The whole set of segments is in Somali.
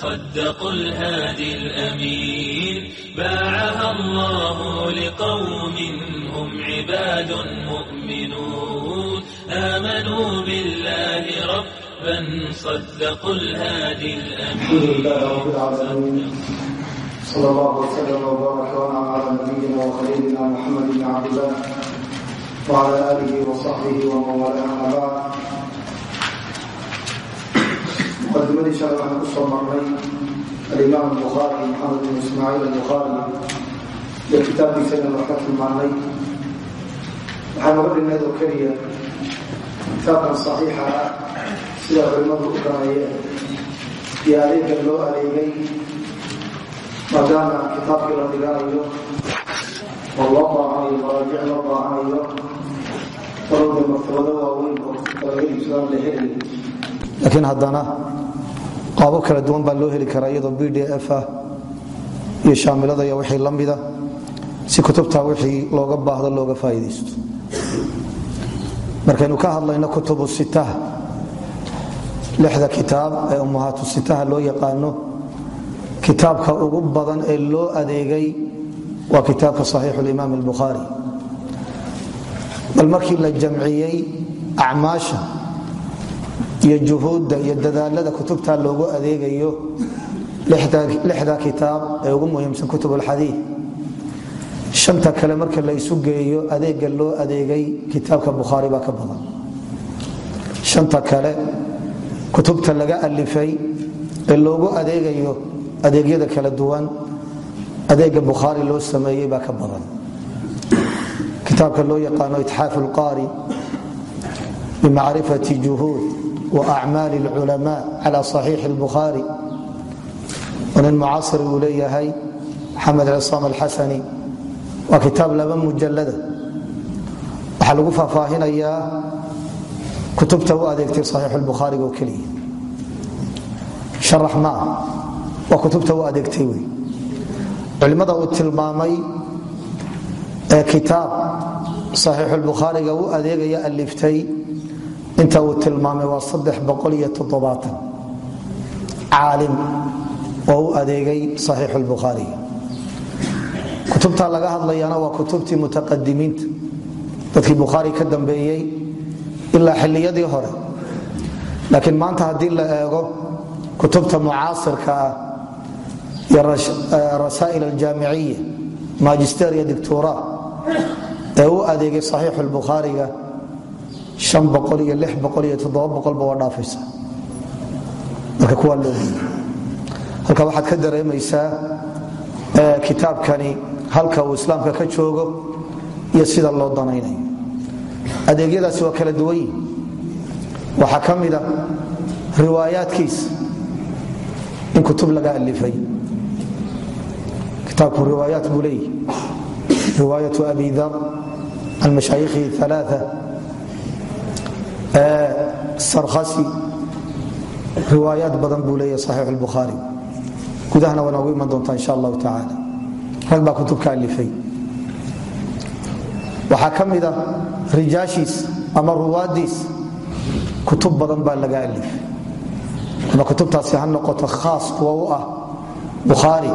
صدقوا الهادي الأمين باعها الله لقوم هم عباد مؤمنون آمنوا بالله ربا صدقوا الهادي الأمين الحمد لله رب العالمين صلى الله وسلم وبارك على نبينا وخليلنا محمد بن عبد الله وعلى اله وصحبه ومن والاه muqadimadii shalay waxaan ku soo marnay alimaam albukhaari maxamed bin ismaaciil albukhaari iyo kitaabkiisa inaan wax ka tilmaanay waxaa noga dhignayd oo keliya kitaabkan saxiixa ah sida culimmadu u ganeeyeen iyo adeega loo adeegay maadaama kitaabkii la dhiganayo oo loo baahanayo maraajic loo baahanayo walowda maktabado waaweyn oo laga iibsadaan la helayo laakiin haddana qaabo kala duwan baa loo heli karaa iyadoo b d f ah iyo shaamilada iyo wixii la mida. Si kutubtaa wixii looga baahdo looga faa'iidaysto. Markaynu ka hadlayno kutubu sitaha lixda kitaab ee ummahaatu sitaha loo yaqaano kitaabka ugu badan ee loo adeegay waa kitaabka saxiixu limaam albukhaari. Bal markii la jamciyey acmaasha iyo juhuudda iyo dadaalada kutubta loogu adeegayo lixda kitaab ee ugu muhiimsan kutub alxadiid shanta kale marka la isu geeyo adeega loo adeegay kitaabka bukhaari baa ka badan. Shanta kale kutubta laga alifay ee loogu adeegayo adeegyada kala duwan adeega bukhaari loo sameeyey baa ka badan. Kitaabka loo yaqaano itxaafu lqaari bimacrifati juhuud wacmaali culama cala axiix buhaari nin mucaasir uu leeyahay maxamed cisaam alxasani waa kitaab laba mujalada waxaa lagu faahfaahinayaa kutubta u adeegtay axiix bukhaariga oo keliya harax maaha waa kutubta u adeegtay wey culimmada uu tilmaamay ee kitaab saxiixulbukhaariga u adeegaya aliftay inta uu tilmaamay waa caalim oo u adeegay saxiix lbukhaari kutubta laga hadlayana waa kutubtii mutaqadimiinta dadkii bukhaari ka dambeeyey ilaa xilliyadii hore. Laakiin maanta haddii la eego kutubta mucaasirka ah iyo rasaa'il aljaamiciya magister iyo dictura ee u adeegay saxiixu lbukhaariga iyo iyo boqolba waa dhaafaysa. Marka kuwaa loogiy halka waxaad ka dareemaysaa kitaabkani halka uu islaamka ka joogo iyo sida loo danaynayo. Adeegyadaasi waa kala duwan yihiin waxaa ka mida riwaayaadkiisa in kutub laga alifay. Kitaabku riwaayaat buu leeyihi riwaayatu abi dar can mashaayikhihi aaaa sarkhasi riwaayaad badan buu leeyahy saxiix lbukhaari gudahana waa noogu iman insha allahu tacaala rag baa kutub ka alifay. Waxaa ka rijaashiis ama ruwaadiis kutub badan baa laga alifay. Ama kutubtaasi ha noqoto khaas kuwa ah bukhaari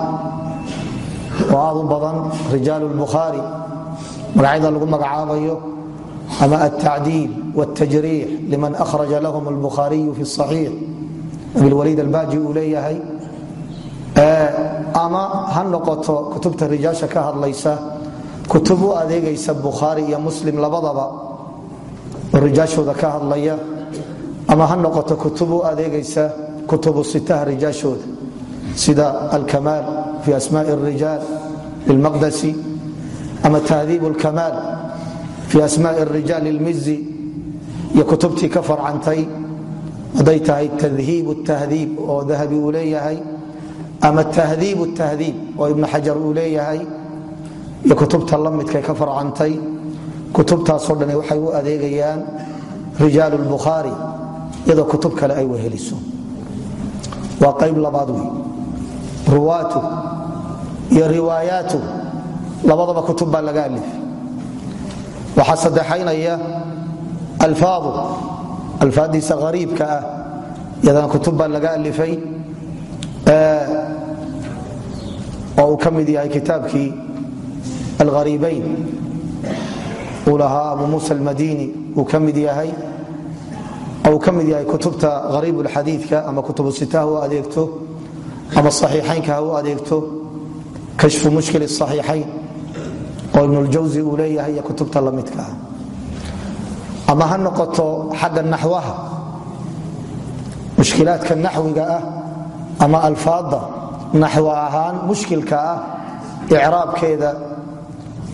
oo aad u badan rijaalu lbukhaari magacyada lagu magacaabayo ama altacdiil wاltajriix liman ahraja lahum اlbukhaariyu fi الصaxiix abilwaliid albaaji uu leeyahay ama ha noqoto kutubta rijaasha ka hadlaysa kutub u adeegaysa bukhaari iyo muslim labadaba oo rijaashooda ka hadlaya ama ha noqoto kutub u adeegaysa kutubu sitaha rijaashooda sida alkamaal fi asmaءi الrijaal lilmaqdasi ama tahdiib اlkamaal fi asmaai rijaal lmizi iyo kutubtii ka farcantay hadday tahay tadhiib tahdiib oo dahabi uu leeyahay ama tahdiib tahdiib oo ibn xajar uu leeyahay iyo kutubta lamidka ka farcantay kutubtaasoo dhan waxay u adeegayaan rijaal lbukhaari iyadoo kutub kale ay weheliso waa qayb waxaa saddexaynaya alfaadu alfaadiisa hariibka ah iyadana kutub baa laga alifay oo uu ka mid yahay kitaabkii alhariibayn uu lahaa abu muusa almadini uu ka mid yahay uu ka mid yahay kutubta hariib lxadiidka ama kutubu sita ha u adeegto ama saxiixaynka ha u adeegto kashfu mushkil saxiixayn oo ibnuljawsi uu leeyahay kutubta lamidka ah. Ama ha noqoto xagga naxwaha mushkilaadka naxwiga ah ama alfaada naxw ahaan mushkilka ah icraabkeeda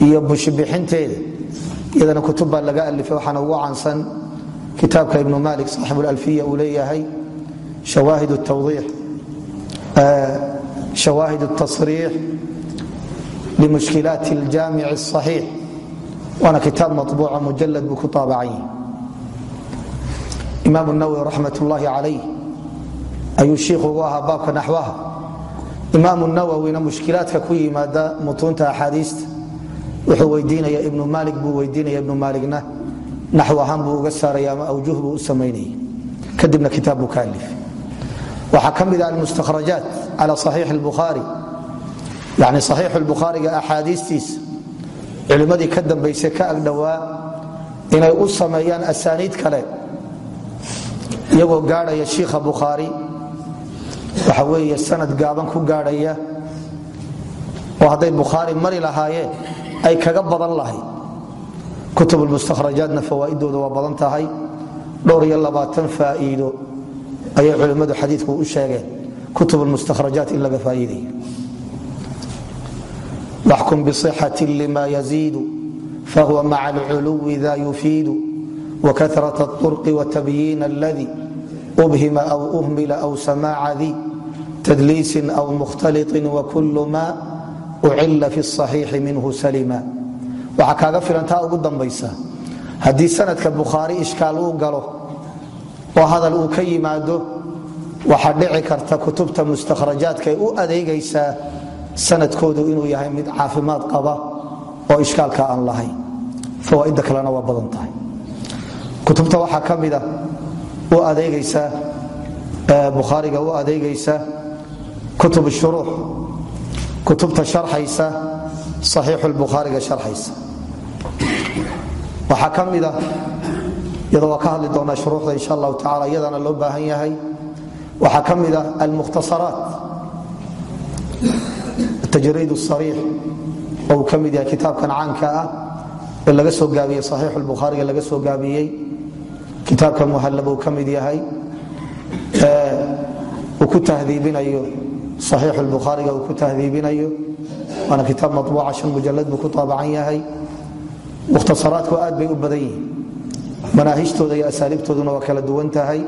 iyo bushbixinteeda iyadana kutub laga alifay waxaana ugu caansan kitaabka ibnu malik saaxib alfiya uu leeyahay shawaahid tasriix lmushkilaat jaamic axiix waana kitaab mabuuca mujalad buu ku taabacan yahi imaam nawowi raxmat ullaahi calayh ayuu shiikh ugu ahaa baabka naxwaha imaamu nawowina mushkilaadka ku yimaada mutuunta axaadiista wuxuu weydiinaya ibnu maalik buu weydiinaya ibnu maaligna naxw ahaan buu uga saaraya ama awjuh buu u samaynaya kadibna kitaab buu ka alif waxaa ka mid ah almustakhrajaat cala saxiix lbukhaari yani saxiix lbukhaariga axaadiistiisa culimmadii ka dambayse ka agdhowaa inay u sameeyaan asaaniid kale iyagoo gaadhaya shiikha bukhaari. Waxa weeye sanad gaaban ku gaadhaya oo hadday bukhaari mari lahaayeen ay kaga badan lahayd kutub lmustakhrajaatna fawaaidooda waa badan tahay. Dhowr iyo labaatan faa'iido ayay culimmadu xadiidku u sheegeen. Kutub lmustakhrajaat in laga faa'iidayo waxkum bصxة lma yziid fahuwa maca اlculuwi da yufiid wkaraة الطرق وتbyiin اladi أbhima أw أhmila أw samاca di tdliis أw mkhtalط wkul ma ucila fi الصaxiixi minhu salima waxaa kaaga filantaa ugu dambaysa haddii sanadka bukhaari ishkaal uu galo oo hadal uu ka yimaado waxaa dhici karta kutubta mustakhrajaadkaay u adeegaysaa sanadkoodu inuu yahay mid caafimaad qaba oo ishkaalka aan lahayn fawaaidda kalena waa badan tahay. Kutubta waxaa ka mida u adeegaysa bukhaariga u adeegaysa kutub shuruux kutubta sharxaysa saxiixu lbukhaariga sharxaysa. Waxaa ka mida iyadoo waa ka hadli doonaa shuruuxda insha allahu tacala iyadana loo baahan yahay waxaa ka mida almukhtasaraat tajriid sariix oo uu ka mid yahay kitaabkan caanka ah ee laga soo gaabiyey saxiix lbukhaariga laga soo gaabiyey kitaabka muhallab uu ka mid yahay uu ku tahdiibinayo saxiix lbukhaariga uu ku tahdiibinayo waana kitaab mabuuca shan mujalad buu ku taabacan yahay mukhtasaraadku aad bay u badan yihiin manaahijtooda iyo asaaliibtooduna waa kala duwan tahay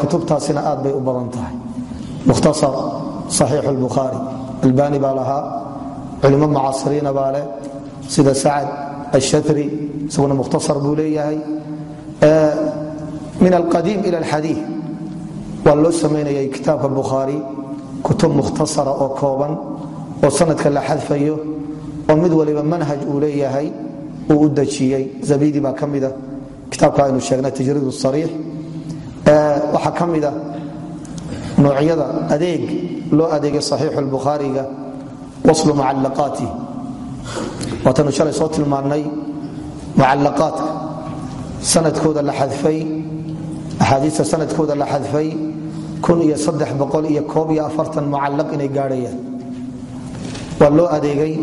kutubtaasina aad bay u badan tahay mukhtasar saxiix lbukhaari albani baa lahaa culimo mucaasiriina baa leh sida sacad ashatri isaguna mukhtasar buu leeyahay. Min alqadiim ila alxadii waa loo samaynayay kitaabka bukhaari kutub mukhtasara oo kooban oo sanadka la xadfayo oo mid waliba manhaj uu leeyahay uu u dejiyey. Zabidi baa ka mida kitaabka aynu sheegnay tajriid sariix. Waxaa ka mida noocyada adeeg loo adeegay saxiixu lbukhaariga waslu mucallaqaatih waatanu shalay soo tilmaannay mucallaqaadka sanadkooda la xadfay axaadiista sanadkooda la xadfay mucallaq inay gaadhayaan. Waa loo adeegay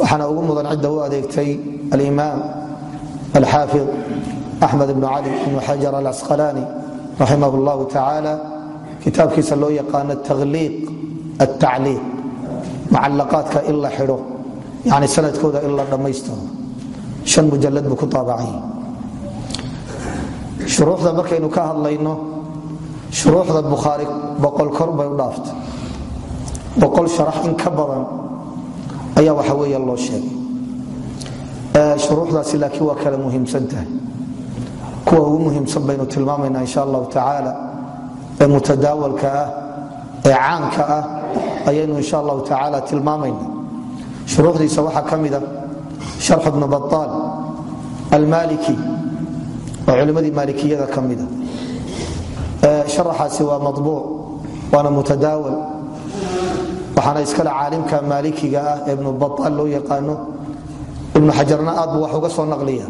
waxaana ugu mudan cidda u adeegtay alimaam alxaafid axmed ibnu cali ibnu xajar alasqalaani raximah llahu tacaala kitaabkiisa loo yaqaano takhliiq altacliiq mucallaqaadka in la xidho yani sanadkooda in la dhammaystiro. Shan mujalad ku taabacay shuruuxda markaynu ka hadlayno shuruuxda bukhaari boqol kor bay u dhaaftay. Boqol sharax in ka badan ayaa waxa weeya loo sheegay. Shuruuxdaasi laakiin waa kala muhiimsan tahay. Kuwa ugu muhiimsan baynu tilmaamaynaa insha allahu tacaala ee mutadaawalka ah ee caamka ah ayaynu insha allahu tacaala tilmaamayna shuruuxdiisa waxaa ka mida sharxu bnu baaal almaliki oo culimmadii maalikiyada ka mida sharaxaasi waa mabuuc waana mutadaawal waxaana iskale caalimka maalikiga ah ee ibnu baaal loo yaqaano ibnu xajarna aad buu wax uga soo naqliya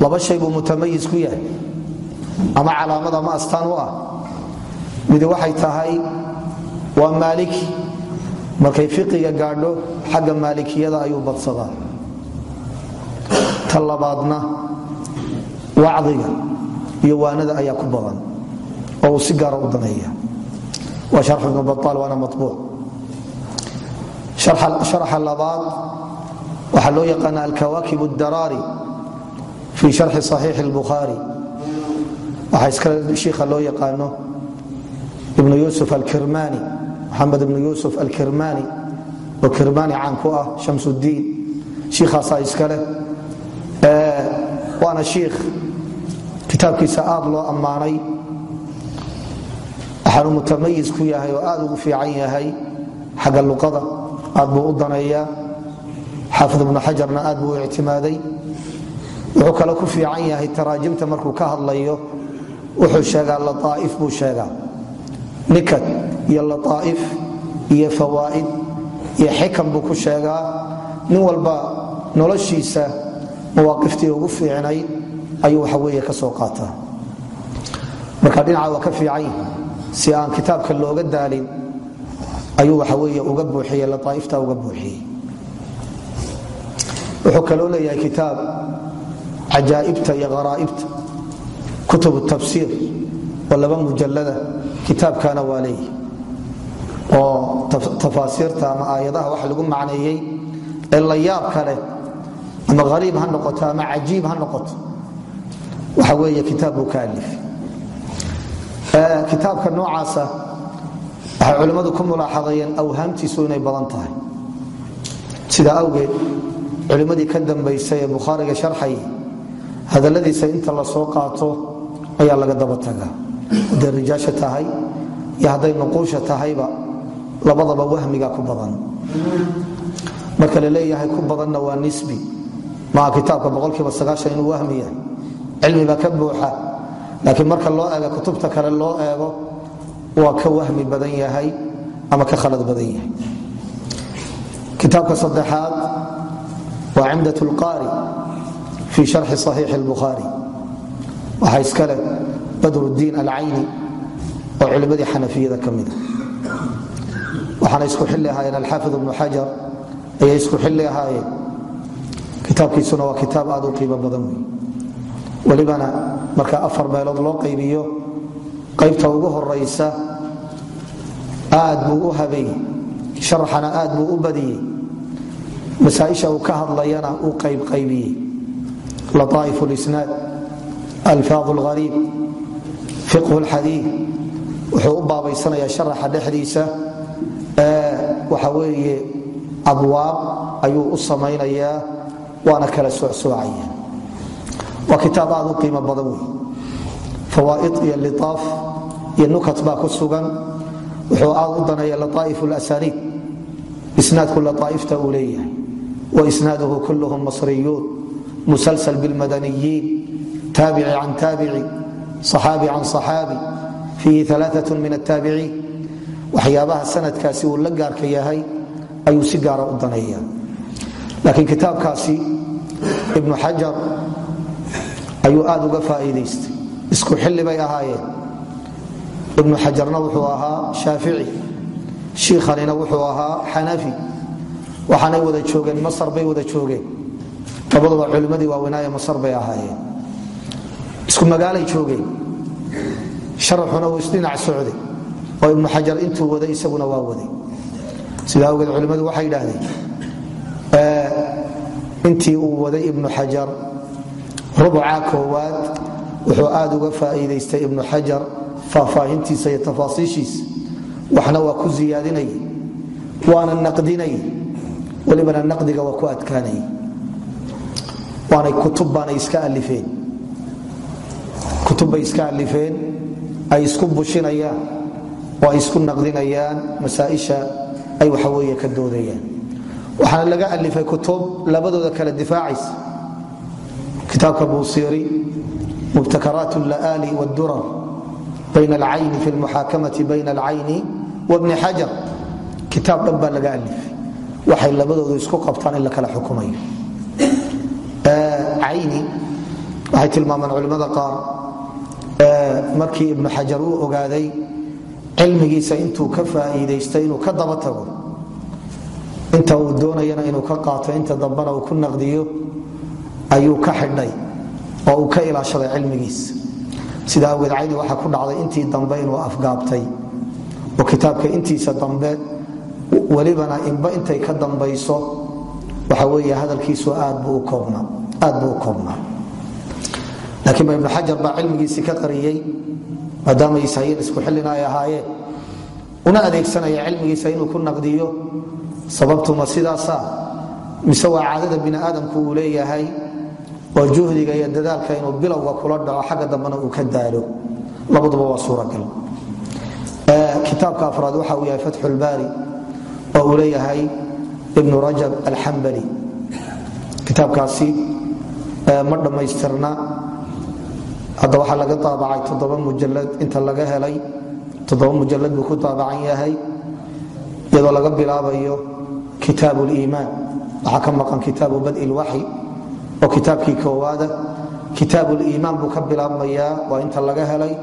laba shay buu mutamayis ku yahay ama calaamad ama astaan u ah. Mid waxay tahay waa maaliki markay fiqiga gaadho xagga maalikiyada ayuu badsadaa. Ta labaadna iyo waanada ayaa ku badan oo uu si gaara ah u daneeya waa harxu ibnu baaal waana mabuuc harxa labaad waxaa loo yaqaana alkawaakib daraari fii sharxi saxiixi اlbukhaari waxaa iskale shiikha loo yaqaano ibnu yusuf alkirmani maxamed ibnu yusuf alkirmani oo kirmani caan ku ah shamsuddiin shiikhaasaa iskale waana shiikh kitaabkiisa aad loo ammaanay. Waxaanu mutamayis ku yahay oo aad ugu fiican yahay xagga luqada. Aad buu u daneeyaa. Xaafid ibnu xajarna aad buu u ictimaaday. Wuxuu kale ku fiican yahay taraajimta markuu ka hadlayo wuxuu sheegaa laaa'if buu sheegaa. Nikad iyo laaa'if iyo fawaa'id iyo xikam buu ku sheegaa. Nin walba noloshiisa mawaaqiftii ugu fiicnayd ayuu waxa weeye ka soo qaataa. Marka dhinaca waa ka fiican yahi si aan kitaabka looga daalin ayuu waxa weeye uga buuxiyey laaa'ifta uga buuxiyey wuxuu kaloo leeyahay kitaab cajaa'ibta iyo kharaa'ibta kutub tafsiir oo laba mujallada kitaabkana oo tafaasiirta ama aayadaha wax lagu macneeyey ee la yaab kale ama hariib ha noqoto ama cajiib ha noqoto. Waxa weeye kitaab buu ka alif. Noocaasa waxay culimmadu ku mulaaxadayeen awhaamtiisu inay badan tahay. Sidaa awgeed culimmadii ka dambaysay ee bukhaariga sharxay hadalladiisa inta la soo qaato ayaa laga daba tagaa. Hadday rijaasha tahay iyo hadday nuquusha tahayba labadaba wahmiga ku badan. Marka la leeyahay ku badanna waa nisbi. Maa kitaabka boqolkiiba sagaashan inuu wahmi yahay. Cilmibaa ka buuxa. Laakiin marka loo eego kutubta kale loo eego waa ka wahmi badan yahay ama ka khalad badan yahay. Kitaabka saddexaad waa cimdat lqaari fi sharxi صaxiixi اlbukhaari waxaa iskale badruddiin alcayni oo culimmadii xanafiyada ka mida waxaana isku xilli ahaayeen alxaafid ibnu xajar ayay isku xilli ahaayeen. Waa kitaab aad u qiimo badan wey marka afar meelood loo qaybiyo qaybta ugu horaysa aad buu u habeeyey sharaxana aad buu u badiyey masaaisha uu ka hadlayana uu qaybqaybiyey laطaa'if اlisnaad alfaad lariib fiqhu lxadii wuxuu u baabaysanayaa sharaxa dhexdiisa. Waxa weeye abwaab ayuu u samaynayaa waana kala soocsooaya waa kitaab aad u qiimo badan wey fawaaid iyo liaaf iyo nukat baa ku sugan. Wuxuu aad u daneeya laaaif lasaniid isnaadku laaaifta uu leeyahay. Waisnaaduhu kulluhum masriyuun. Musalsal bilmadaniyiin taabici can taabici صaxaabi can صaxaabi fiihi aaaa min attaabiciin waxyaabaha sanadkaasi uu la gaarka yahay ayuu si gaara u daneeya laakiin kitaabkaasi ibnu xajar ayuu aad uga faa'iidaystay isku xilli bay ahaayeen ibnu xajarna wuxuu ahaa shaafici shiikhanina wuxuu ahaa xanafi waxaanay wada joogeen masar bay wada joogeen labaduba culimmadii isku magaalay joogeen. Sharaxuna uu isdhinac socday. Oo ibnu xajar intuu waday isaguna waa waday. Sidaa awgeed culimmadu waxay yidhaahdeen intii uu waday ibnu xajar rubuca koowaad wuxuu aad uga faa'iidaystay ibnu xajar faahfaahintiisa iyo tafaasiishiisa. Waxna waa ku siyaadinaya waana naqdinaya welibana naqdiga waa ku adkaanayay. Waanay kutub baanay iska alifeen kutub bay iska alifeen ay isku bushinayaan oo ay isku naqdinayaan masaaisha ay waxaweeye ka doodayaan. Waxaana laga alifay kutub labadooda kala difaacaysa. Kitaabka buusiiri mubtakaraat la'aali wdurar bayna alcayni fi lmuxaakamati bayna alcayni wabni xajar kitaab dhan baa laga alifay. Waxay labadoodu isku qabtaan in la kala xukumayo. Cayni waxay tilmaamaan culimmada qaar markii ibnu xajar uu ogaaday cilmigiisa intuu ka faa'iidaystay inuu ka daba tago inta uu doonayana inuu ka qaato inta dambena uu ku naqdiyo ayuu ka xidhay oo uu ka ilaashaday cilmigiisa sida awgeed cayni waxaa ku dhacday intii dambe inuu afgaabtay oo kitaabka intiisa dambe welibana inba intay ka dambayso waxa wey hadalkiisu aad buu u koobnaa laakiin ibnu xajar baa cilmigiisii ka qariyey maadaama ishayeen isku xillina ay una adeegsanaya cilmigiisa inuu ku naqdiyo sababtuma sidaasa mise waa caadada bini aadamku uu leeyahay oo juhdiga iyo dadaalka inuu bilowga kula dhaco xagga dambena uu ka daalo. Labaduba waa suuragal. Kitaabka afraad waxa uu yahay fatxu lbaari oo uu leeyahay ibnu rajab alxambali kitaabkaasi ma dhammaystirna hadda waxaa laga daabacay toddoba mujalad inta laga helay. Toddoba mujalad buu ku daabacan yahay iyadoo laga bilaabayo kitaab liimaan waxaa ka maqan kitaabu badi lwaxyi oo kitaabkii koowaada. Kitaab liimaan buu ka bilaabmayaa waa inta laga helay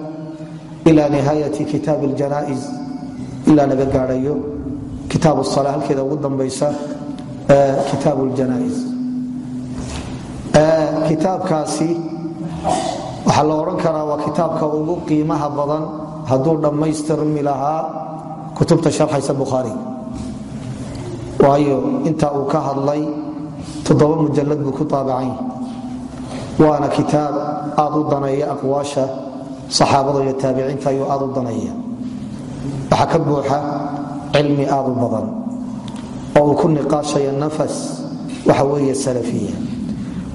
ila nihaayati kitaab ljanais ilaa laga gaadhayo kitaab sala halkeeda ugu dambaysa kitaab ljanais kitaabkaasi waxaa la odhan karaa waa kitaabka ugu qiimaha badan hadduu dhammaystirmi lahaa kutubta sharxaysa bukhaari waayo inta uu ka hadlay toddoba mujalad buu ku taabacan waana kitaab aad u daneeya aqwaasha saxaabada iyo taabiciinta ayuu aad u daneeya waxaa ka buuxa cilmi aad u badan oo uu ku niqaashaya nafas waxa weeye salafiya.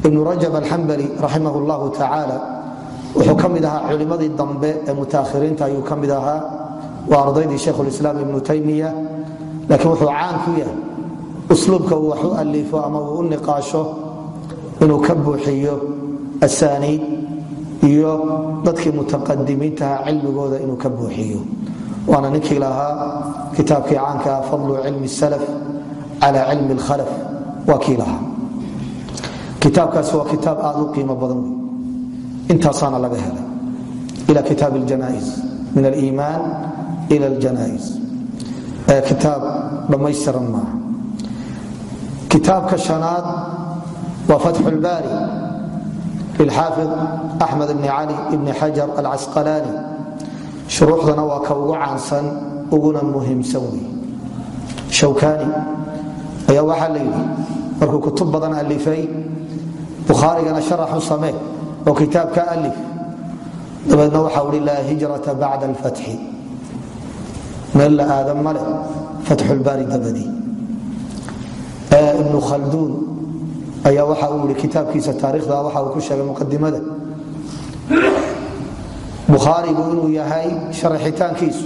Ibnu rajab alxambali raximah llahu tacaala wuxuu ka mid ahaa culimmadii dambe ee mutaakhiriinta ayuu ka mid ahaa. Waa ardaydii shaykhulislaam ibnu taymiya. Laakiin wuxuu caan ku yahay usluubka uu wax u alifo ama uu u niqaasho inuu ka buuxiyo asaaniid iyo dadkii mutaqadimiintaha cilmigooda inuu ka buuxiyo. Waana ninkii lahaa kitaabkii caanka ah fadlu cilmi salaf cala cilmi lkhalaf waa kii lahaa kitaabkaasi waa kitaab aad u qiimo badan intaasaana laga helay. Ila kitaab ljanais min aliimaan ila aljanais kitaab dhammaystiran maaha. Kitaabka shanaad waa fatxu lbaari lilxaafid axmed bni cali bni xajar alcasqalaani shuruuxdana waa ka ugu caansan uguna muhiimsan wey shawkani ayaa waxaa la yidhi markuu kutub badan alifay bukhaarigana sharaxu samee oo kitaabka alif dabeedna waxa uhi laa hijrata bacda alfatxi. Meel la aadan male fatxulbaari dabadii ibnu khalduun ayaa waxa uu ihi kitaabkiisa taarikhda waxa uu ku sheegay muqadimada bukhaarigu inuu yahay sharaxitaankiisu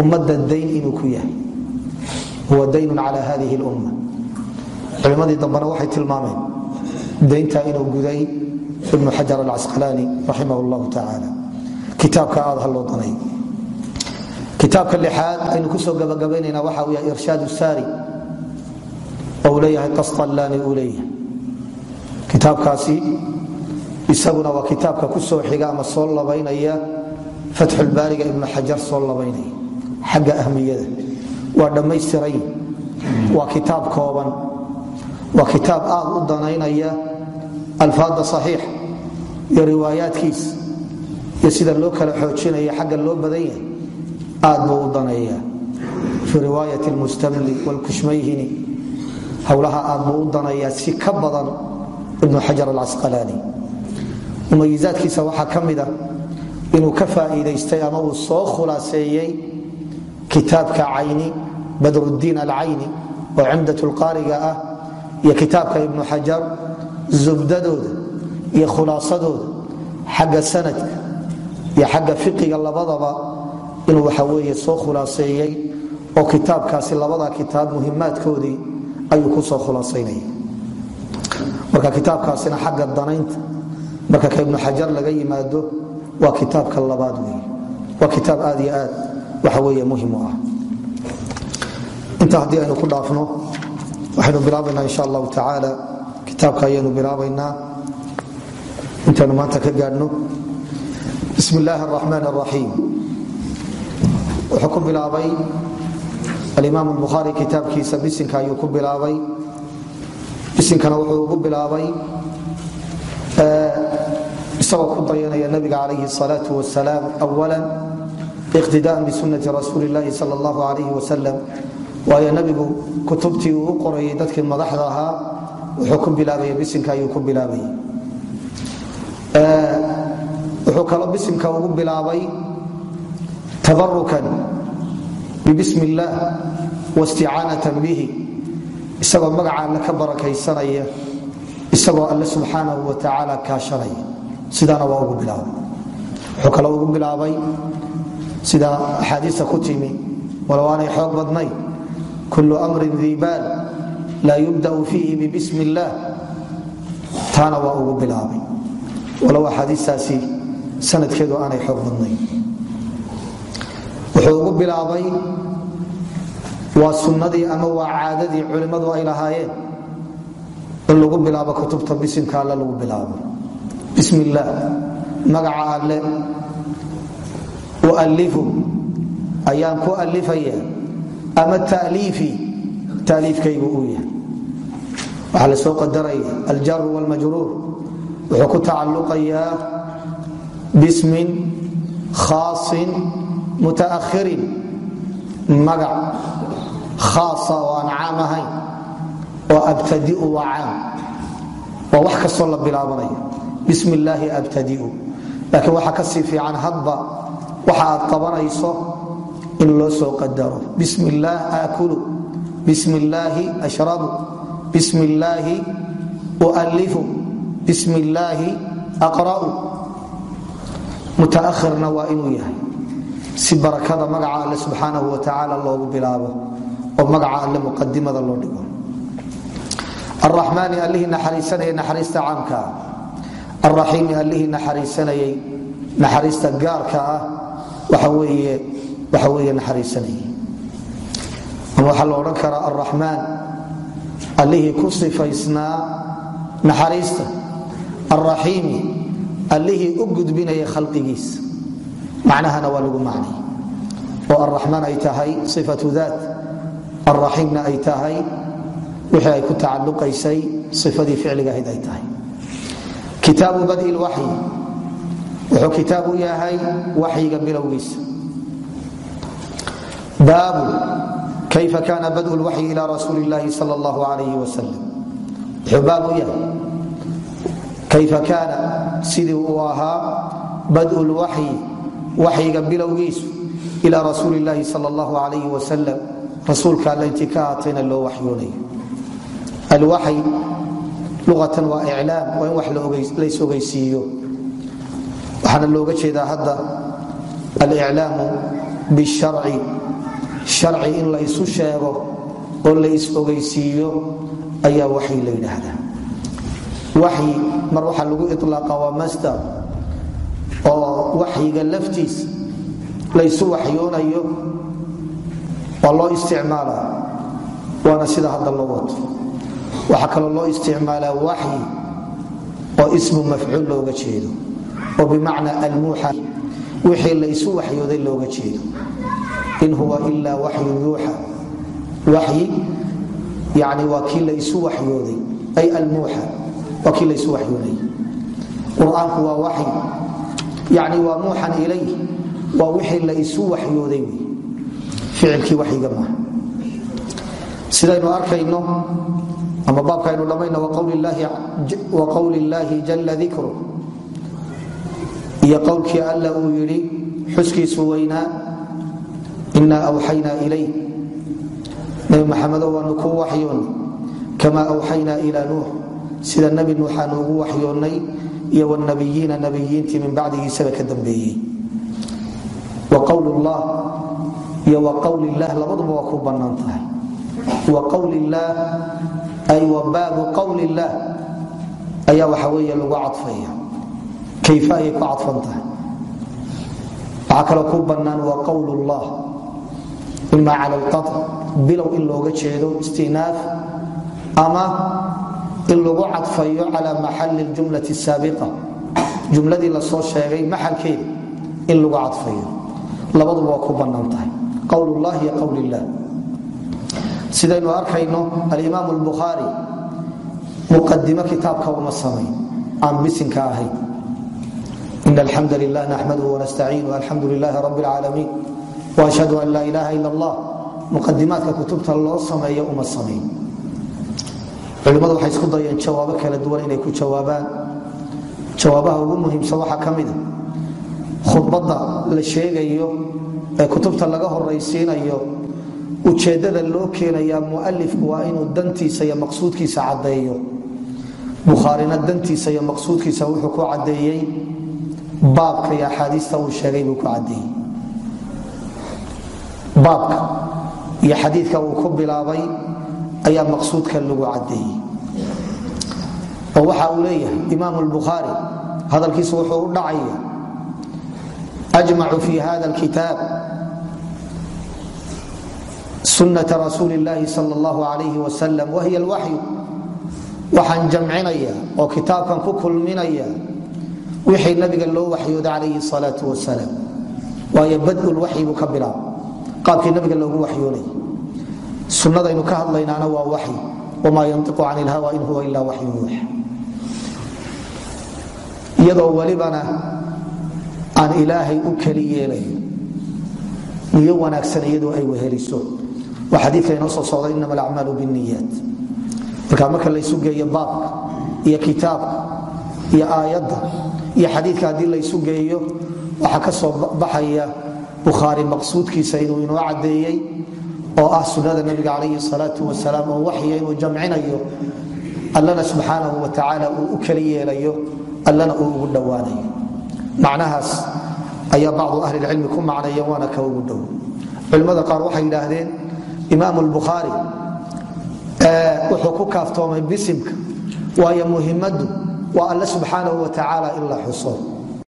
ummadda dayn inuu ku yahay. Huwa daynun cala hadihi lumma culimmadii dambena waxay tilmaameen daynta inuu guday ibnu xajar alcasqalaani raximah llahu tacaala kitaabka aad ha loo danay. Kitaabka lixaad aynu ku soo gabagabaynayna waxa uu yahay irshaad saari oo uu leeyahay qastallaani uu isaguna waa kitaabka ku soo xiga ama soo labaynaya. Fatxulbaariga ibnu xajar soo labaynaya. Xagga ahmiyada. Waa dhammaystiray waa kitaab kooban. Waa kitaab aad u danaynaya. Alfaada saxiix iyo riwaayaadkiisa iyo sida loo kala xoojinaya xagga loo badan yahay aad buu u daneeya fii riwaayat lmustamli wlkushmayhini howlaha aad buu u daneeyaa si ka badan ibnu xajar alcasqalaani mumayizaadkiisa waxaa ka mida inuu ka faa'iidaystay ama uu soo khulaaseeyey kitaabka cayni badruddiin alcayni oo cumdatulqaariga ah iyo kitaabka ibnu xajar zubdadooda iyo khulaasadooda xagga sanadka iyo xagga fiqiga labadaba inuu waxa weeye soo khulaaseeyey oo kitaabkaasi labada kitaab muhimaadkoodii ayuu ku soo khulaasaynaya marka kitaabkaasina xagga danaynta marka ka ibnu xajar laga yimaado waa kitaabka labaad wey waa kitaab aad iyo aad waxa weeye muhiim u ah. Inta haddii aynu ku dhaafno waxaynu bilaabaynaa insha allahu tacaala kitaabka ayaynu bilaabaynaa intaynu maanta ka gaadhno. Bismi illaahi araxmaan araxiim wuxuu ku bilaabay alimaam albukhaari kitaabkiisa bisinka ayuu ku bilaabay. Bisinkana wuxuu ugu bilaabay isagoo ku dayanaya nabiga calayhi salaau wasalaam awala iqtidaan bisunati rasuuli illaahi sal allahu alayh wasalam waayo nabigu kutubtii uu u qorayay dadkii madaxda ahaa wuxuu ku bilaabaya bisinka ayuu ku wuxuu kaloo bisimka ugu bilaabay tabarukan bibismi illaah wasticaanatan bihi isagoo magaca alle ka barakaysanaya isagoo alle subxaanahu wa tacaala kaashanaya sidaana waa ugu bilaabay. Wuxuu kaloo ugu bilaabay sida axaadiista ku timi walow aanay xoog kullu amrin diibaal laa yubda'u fiihi bibismi illaah taana waa ugu bilaabay walow axaadiistaasi sanadkeedu aanay xoog badnayn. Wuxuu ugu bilaabay waa sunnadii ama waa caadadii culimmadu ay lahaayeen in lagu bilaabo kutubta bisimka alle lagu bilaabo. Bismi illaah magaca alle ualifu ayaan ku alifaya ama taliifi taaliifkaygu uu yahay. Waxaa la soo qadaraya wuxuu ku tacalluqayaa bismin khaasin mutaahirin magac khaasa oo aan caam ahayn oo abtadiu waa caam waa wax kastoo la bilaabanayo. Bismi illaahi abtadiu. Laakiin waxaa ka sii fiican hadba waxa aad qabanayso in loo soo qadaro bismi illaah aakulu bismi illaahi ashrabu bismi illaahi ualifu bismi illaahi aqra'u. Mutaakhirna waa si barakada magaca alle subxaanahu wa tacaala loogu bilaabo oo magaca alle muqadimada loo dhigo. Araxmaani allihii naxariisanayay naxariista caamka ah. Alraxiimi allihii naxariisanayay naxariista gaarka ah. Waxa weeye naxariisanayay. Ama waxaa la odhan karaa alraxmaan allihii ku sifaysnaa naxariista alraxiimi allihii u gudbinaya khalqigiisa macnahana waa lagu macnay oo alraxmaan ay tahay sifatu daat alraxiimna ay tahay wixii ay ku tacalluqaysay ifadii ficligahayd ay tahay kitaabu badi lwaxyi wuxuu kitaab u yahay waxyiga bilowgiisa baabu kayfa kana badu lwaxyi ila rasuuli illaahi sal allahu alayh wasalam wuxuu baab u yahay kayfa kaana sidii uu ahaa badu lwaxyi waxyiga bilowgiisu ila rasuuli illaahi sal allahu alayh wasalam rasuulka alle intii ka haatayna loo waxyoonayo alwaxy luqatan waa iclaam waa in wax lays ogeysiiyo waxaana looga jeedaa hadda aliclaamu bisharci sharci in la isu sheego oo la is ogeysiiyo ayaa waxyi la yidhaahdaa waxyi mar waxaa lagu ilaaqa waa masdar oo waxyiga laftiisa laysu waxyoonayo waa isticmaala waana sida hadda loo wato waxaa kaloo loo isticmaalaa waxyi oo ismu mafcuul looga jeedo oo bimacnaa almuuxa wixii la isu waxyooday looga jeedo. In huwa ilaa waxyun yuuxa. Waxyi yani waa kii la isu waxyooday ay almuuxa waa kii la isu waxyooday qur'aanku waa waxyi yani waa muuxan ilayh waa wixii la isu waxyooday wey ficilkii waxyiga maaha sidaynu arkayno ama baabkaaynu dhammayno wa qowli illaahi jalla dikru iyo qowlkii alla uu yidhi xuskiisu weynaa inaa awxaynaa ilayh nabi maxamedo waanu ilaa nuux sida nebi nuuxaanu ugu waxyoonnay iyo wnabiyiina nabiyiintii min bacdihi isaga ka dambeeyey. Wa qowlullah iyo wa qowlillaah labaduba waa ku bannaan tahay. Wa qowlillaah ay wa baabu qowlillaah ayaa waxa weeye lagu cadfaya. Kayfa ayay ku cadfan tahay? Waxaa kaloo ku bannaan wa qowlullah ima cala alqac bilow in looga jeedo istinaaf ama in lagu cadfayo cala maxali jumlati saabiqa jumladii la soo sheegay maxalkeeda in lagu cadfayo. Labaduba waa ku bannaan tahay qowlullah iyo qowlillaah sidaynu arkayno alimaam albukhaari muqadimo kitaabka uma samayn aan bisinka ahayn. In alxamd lilah naxmaduhu wanastaciinu alxamdu lilahi rabi اlcaalamiin washhadu an laa ilaha ila allah muqadimaadka kutubta loo sameeyo uma samayn culimmadu waxay isku dayeen jawaabo kala duwan inay ku jawaabaan. Jawaabaha ugu muhiimsan waxaa ka mida khudbadda la sheegayo ee kutubta laga horaysiinayo ujeeddada loo keenayaa mualifku waa inuu dantiisa iyo maqsuudkiisa caddeeyo. Bukhaarina dantiisa iyo maqsuudkiisa wuxuu ku caddeeyey baabka iyo axaadiista uu sheegay buu ku caddeeyey. Baabka iyo xadiidka uu ku bilaabay ayaa maqsuudka lagu cadeeyey oo waxa uu leeyahay imaam lbukhaari hadalkiisu wuxuu u dhacaya ajmacu fi hada lkitaab sunata rasuuli اllahi sal اllahu alayh wasalam wahiy alwaxyu waxaan jamcinaya oo kitaabkan ku kulminaya wixii nabiga loo waxyooda calayhi salaau wasalaam waayo badulwaxyi buu ka bilaaba qaabkii nabiga loogu waxyoonay sunnadaynu ka hadlaynaana waa waxy. Wamaa yantiqu can ilhawa in huwa ilaa waxyu yuuxa iyadoo welibana aan ilaahay u keli yeelayn wanaagsan iyadoo ay weheliso. Waa xadiika soo socda inama alacmaalu bniyaat marka marka laysu geeyo baabka iyo kitaabka iyo aayadda iyo xadiidka haddii laysu geeyo waxaa ka soo baxaya bukhaari maqsuudkiisa inuu inoo caddeeyey oo ah sunnada nabiga calayhi salaau wasalaam oo waxya inuu jamcinayo allana subxaanahu wa tacaala uu u keli yeelayo allana uu ugu dhowaanayo. Macnahaas ayaa bacdu ahlilcilmi ku macnaya waana ka ugu dhow. Culimmada qaar waxay yidhaahdeen imaam lbukhaari wuxuu ku kaaftoomay bisimka waayo muhimmadu waa alle subxaanahu wa tacaala in la xuso.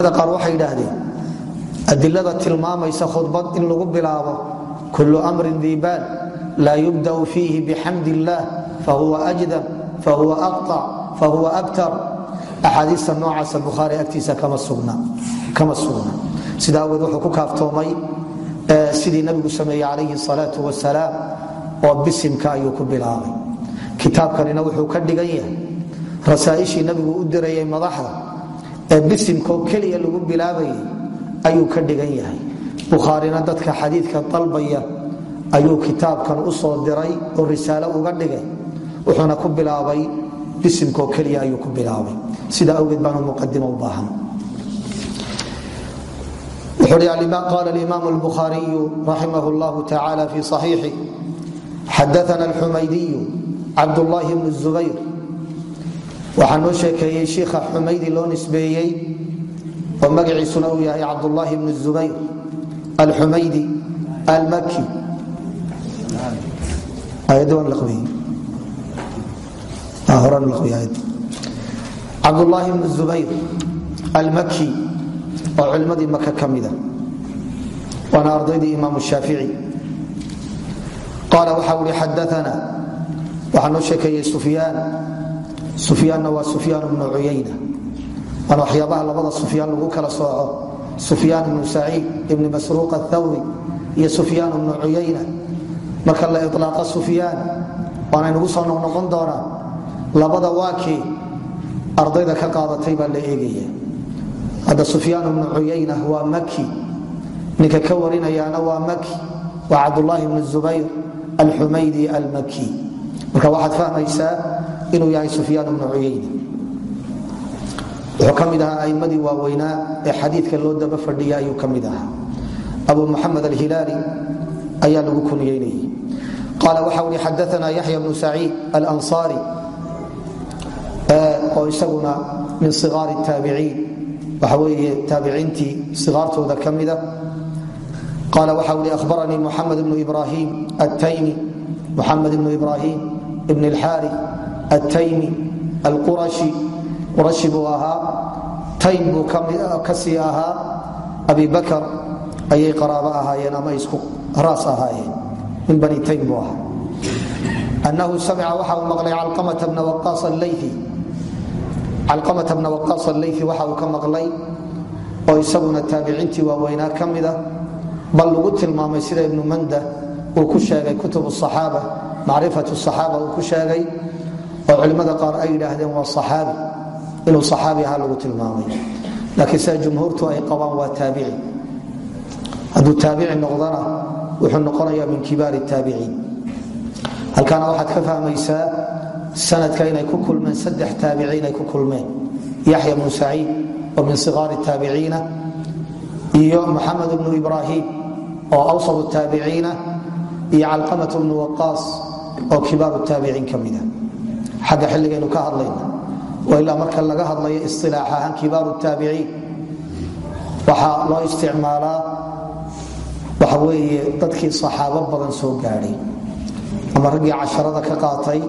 Qaar waxay yidhaahdeen adilada tilmaamaysa khudbad in lagu bilaabo kulu mrin dibaal laa yubdau fiihi bixamd illaah fahuwa ajdam fahuwa aqطac fahuwa abtar axaadiista noocaasa bukhaari agtiisa kama sugna sida awgeed wuxuu ku kaaftoomay sidii nabigu sameeyey calayhi salaau wasalaam oo bisimka ayuu ku bilaabay kitaabkanina wuxuu ka dhigan yahay rasaaishii nabigu u dirayay madaxda ee bisimkoo keliya lagu bilaabayay ayuu ka dhigan yahay bukhaarina dadka xadiidka dalbaya ayuu kitaabkan u soo diray oo risaalo uga dhigay wuxuuna ku bilaabay bisimkoo keliya ayuu ku bilaabay sida awgeed baanu muqadimo u baahan قال الإمام البخاري رحمه الله تعالى في صحيحه حدثنا الحميدي عبد الله بن الزبير waxaa noo sheekeeyey shiikha xumaydi loo nisbeeyey oo magaciisuna uu yahay cabdulaahi bn zubayr alxumaydi almaki cabdulaahi bn zubayr almaki oo culimmadii maka ka mida waana ardaydii imaam shaafici. Qaala waxa ui xadaana waxaa noo sheekeeyey sufyaan. Sufyaanna waa sufyaan bnu cuyayna waana waxyaabaha labada sufyaan lagu kala sooco sufyaan ibnu saciid ibni masruuq athawri iyo sufyaan ibnu cuyayna marka la ilaaqa sufyaan waana nagu soo noqnoqon doonaa labada waakii ardayda ka qaadatay baa la eegaya. Hadda sufyaan ibnu cuyayna waa maki ninka ka warinayaana waa maki waa cabdulaahi bnu zubayr alxumaydi almaki marka waxaad fahmaysaa inuu yahay sufyaan ibnu cuyayna wuxuu ka mid ahaa aimmadii waaweynaa ee xadiidka loo daba fadhiya ayuu ka mid ahaa. Abu muxamed alhilaali ayaa lagu kuniyeynayay. Qaala waxa ui xadaana yaxya bnu saciid alansaari oo isaguna min sigaari taabiciin waxa weeye taabiciintii sigaartooda ka mida qaala waxa ui ahbaranii muxamed bnu ibrahim attaymi muxamed bnu ibrahim ibn اlxaari attaymi alqurashi qurashi buu ahaa taym buu ka sii ahaa abi bakar ayay qaraabo ahaayeen ama isku raas ahaayeen min bani taym buu ahaa. Annahu samica waxa uu maqlay calqamata bna waqaas allayfi calqamata bna waqaas allayfi waxa uu ka maqlay oo isaguna taabiciintii waaweynaa ka mida bal lagu tilmaamay sida ibnu manda uu ku sheegay kutub axaaba macrifatu axaaba uu ku sheegay oo culimmada qaar ay yidhaahdeen waa axaabi inuu axaabi ahaa lagu tilmaamay. Laakiin sida jumhuurtu ay qabaan waa taabici. Hadduu taabici noqdana wuxuu noqonayaa min kibaari taabiciin halkaana waxaad ka fahmaysaa sanadka inay ku kulmeen saddex taabici inay ku kulmeen. Yaxya bnu saciid oo min sigaari taabiciina iyo muxamed bnu ibraahim oo awsat taabiciina iyo calqamat bnu waqaas oo kibaaru taabiciin ka mida xagga xilligaynu ka hadlayna ilaa marka laga hadlayo isilaax ahaan kibaaru taabiciin waxaa loo isticmaalaa waxa weeye dadkii saxaabo badan soo gaadhay. Ama raggii casharada ka qaatay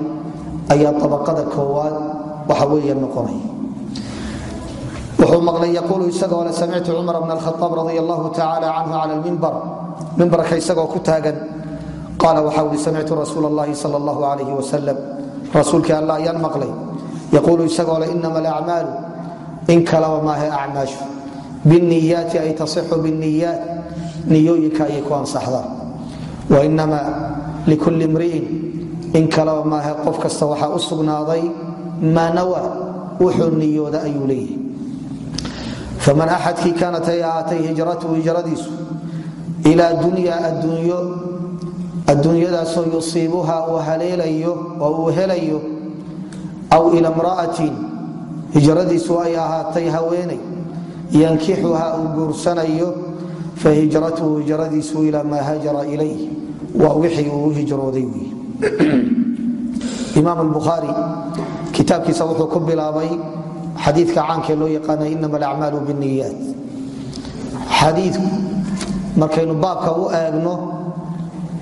ayaa abaqada koowaad waxa weeye noqonaya wuxuu maqlay yaquulu isagoo le samictu cumar bna alkhaaab radi allahu tacaala canhu cala lmimbar mimbarka isagoo ku taagan qaala waxa ui samictu rasuul allahi sal allahu alayh wasalam rasuulkii alla ayaan maqlay yaquulu isagoo le inama alacmaalu in kalaba maahe acmaashu biniyaati ay tasixu biniyaat niyooyinka ayay ku ansaxdaan wainama likulli imri'in in kalaba maahe qof kasta waxaa u sugnaaday maa nawa wuxuu niyooda ayuu leeyahay faman axadkii kaanat ay ahaatay hijratuhu hijradiisu ilaa dunya adduunyadaasoo yusiibuha uu helayo aw ila mra'atin hijradiisu ay ahaatay haweenay yankixuha uu guursanayo fahijratuhu hijradiisu ilaa maa hajara ilayh waa wixii uu hijrooday imaam albukhaari kitaabkiisa wuxuu ku bilaabay xadiidka caankee loo yaqaana inama alacmaalu biniyaat xadiidku markaynu baabka u eegno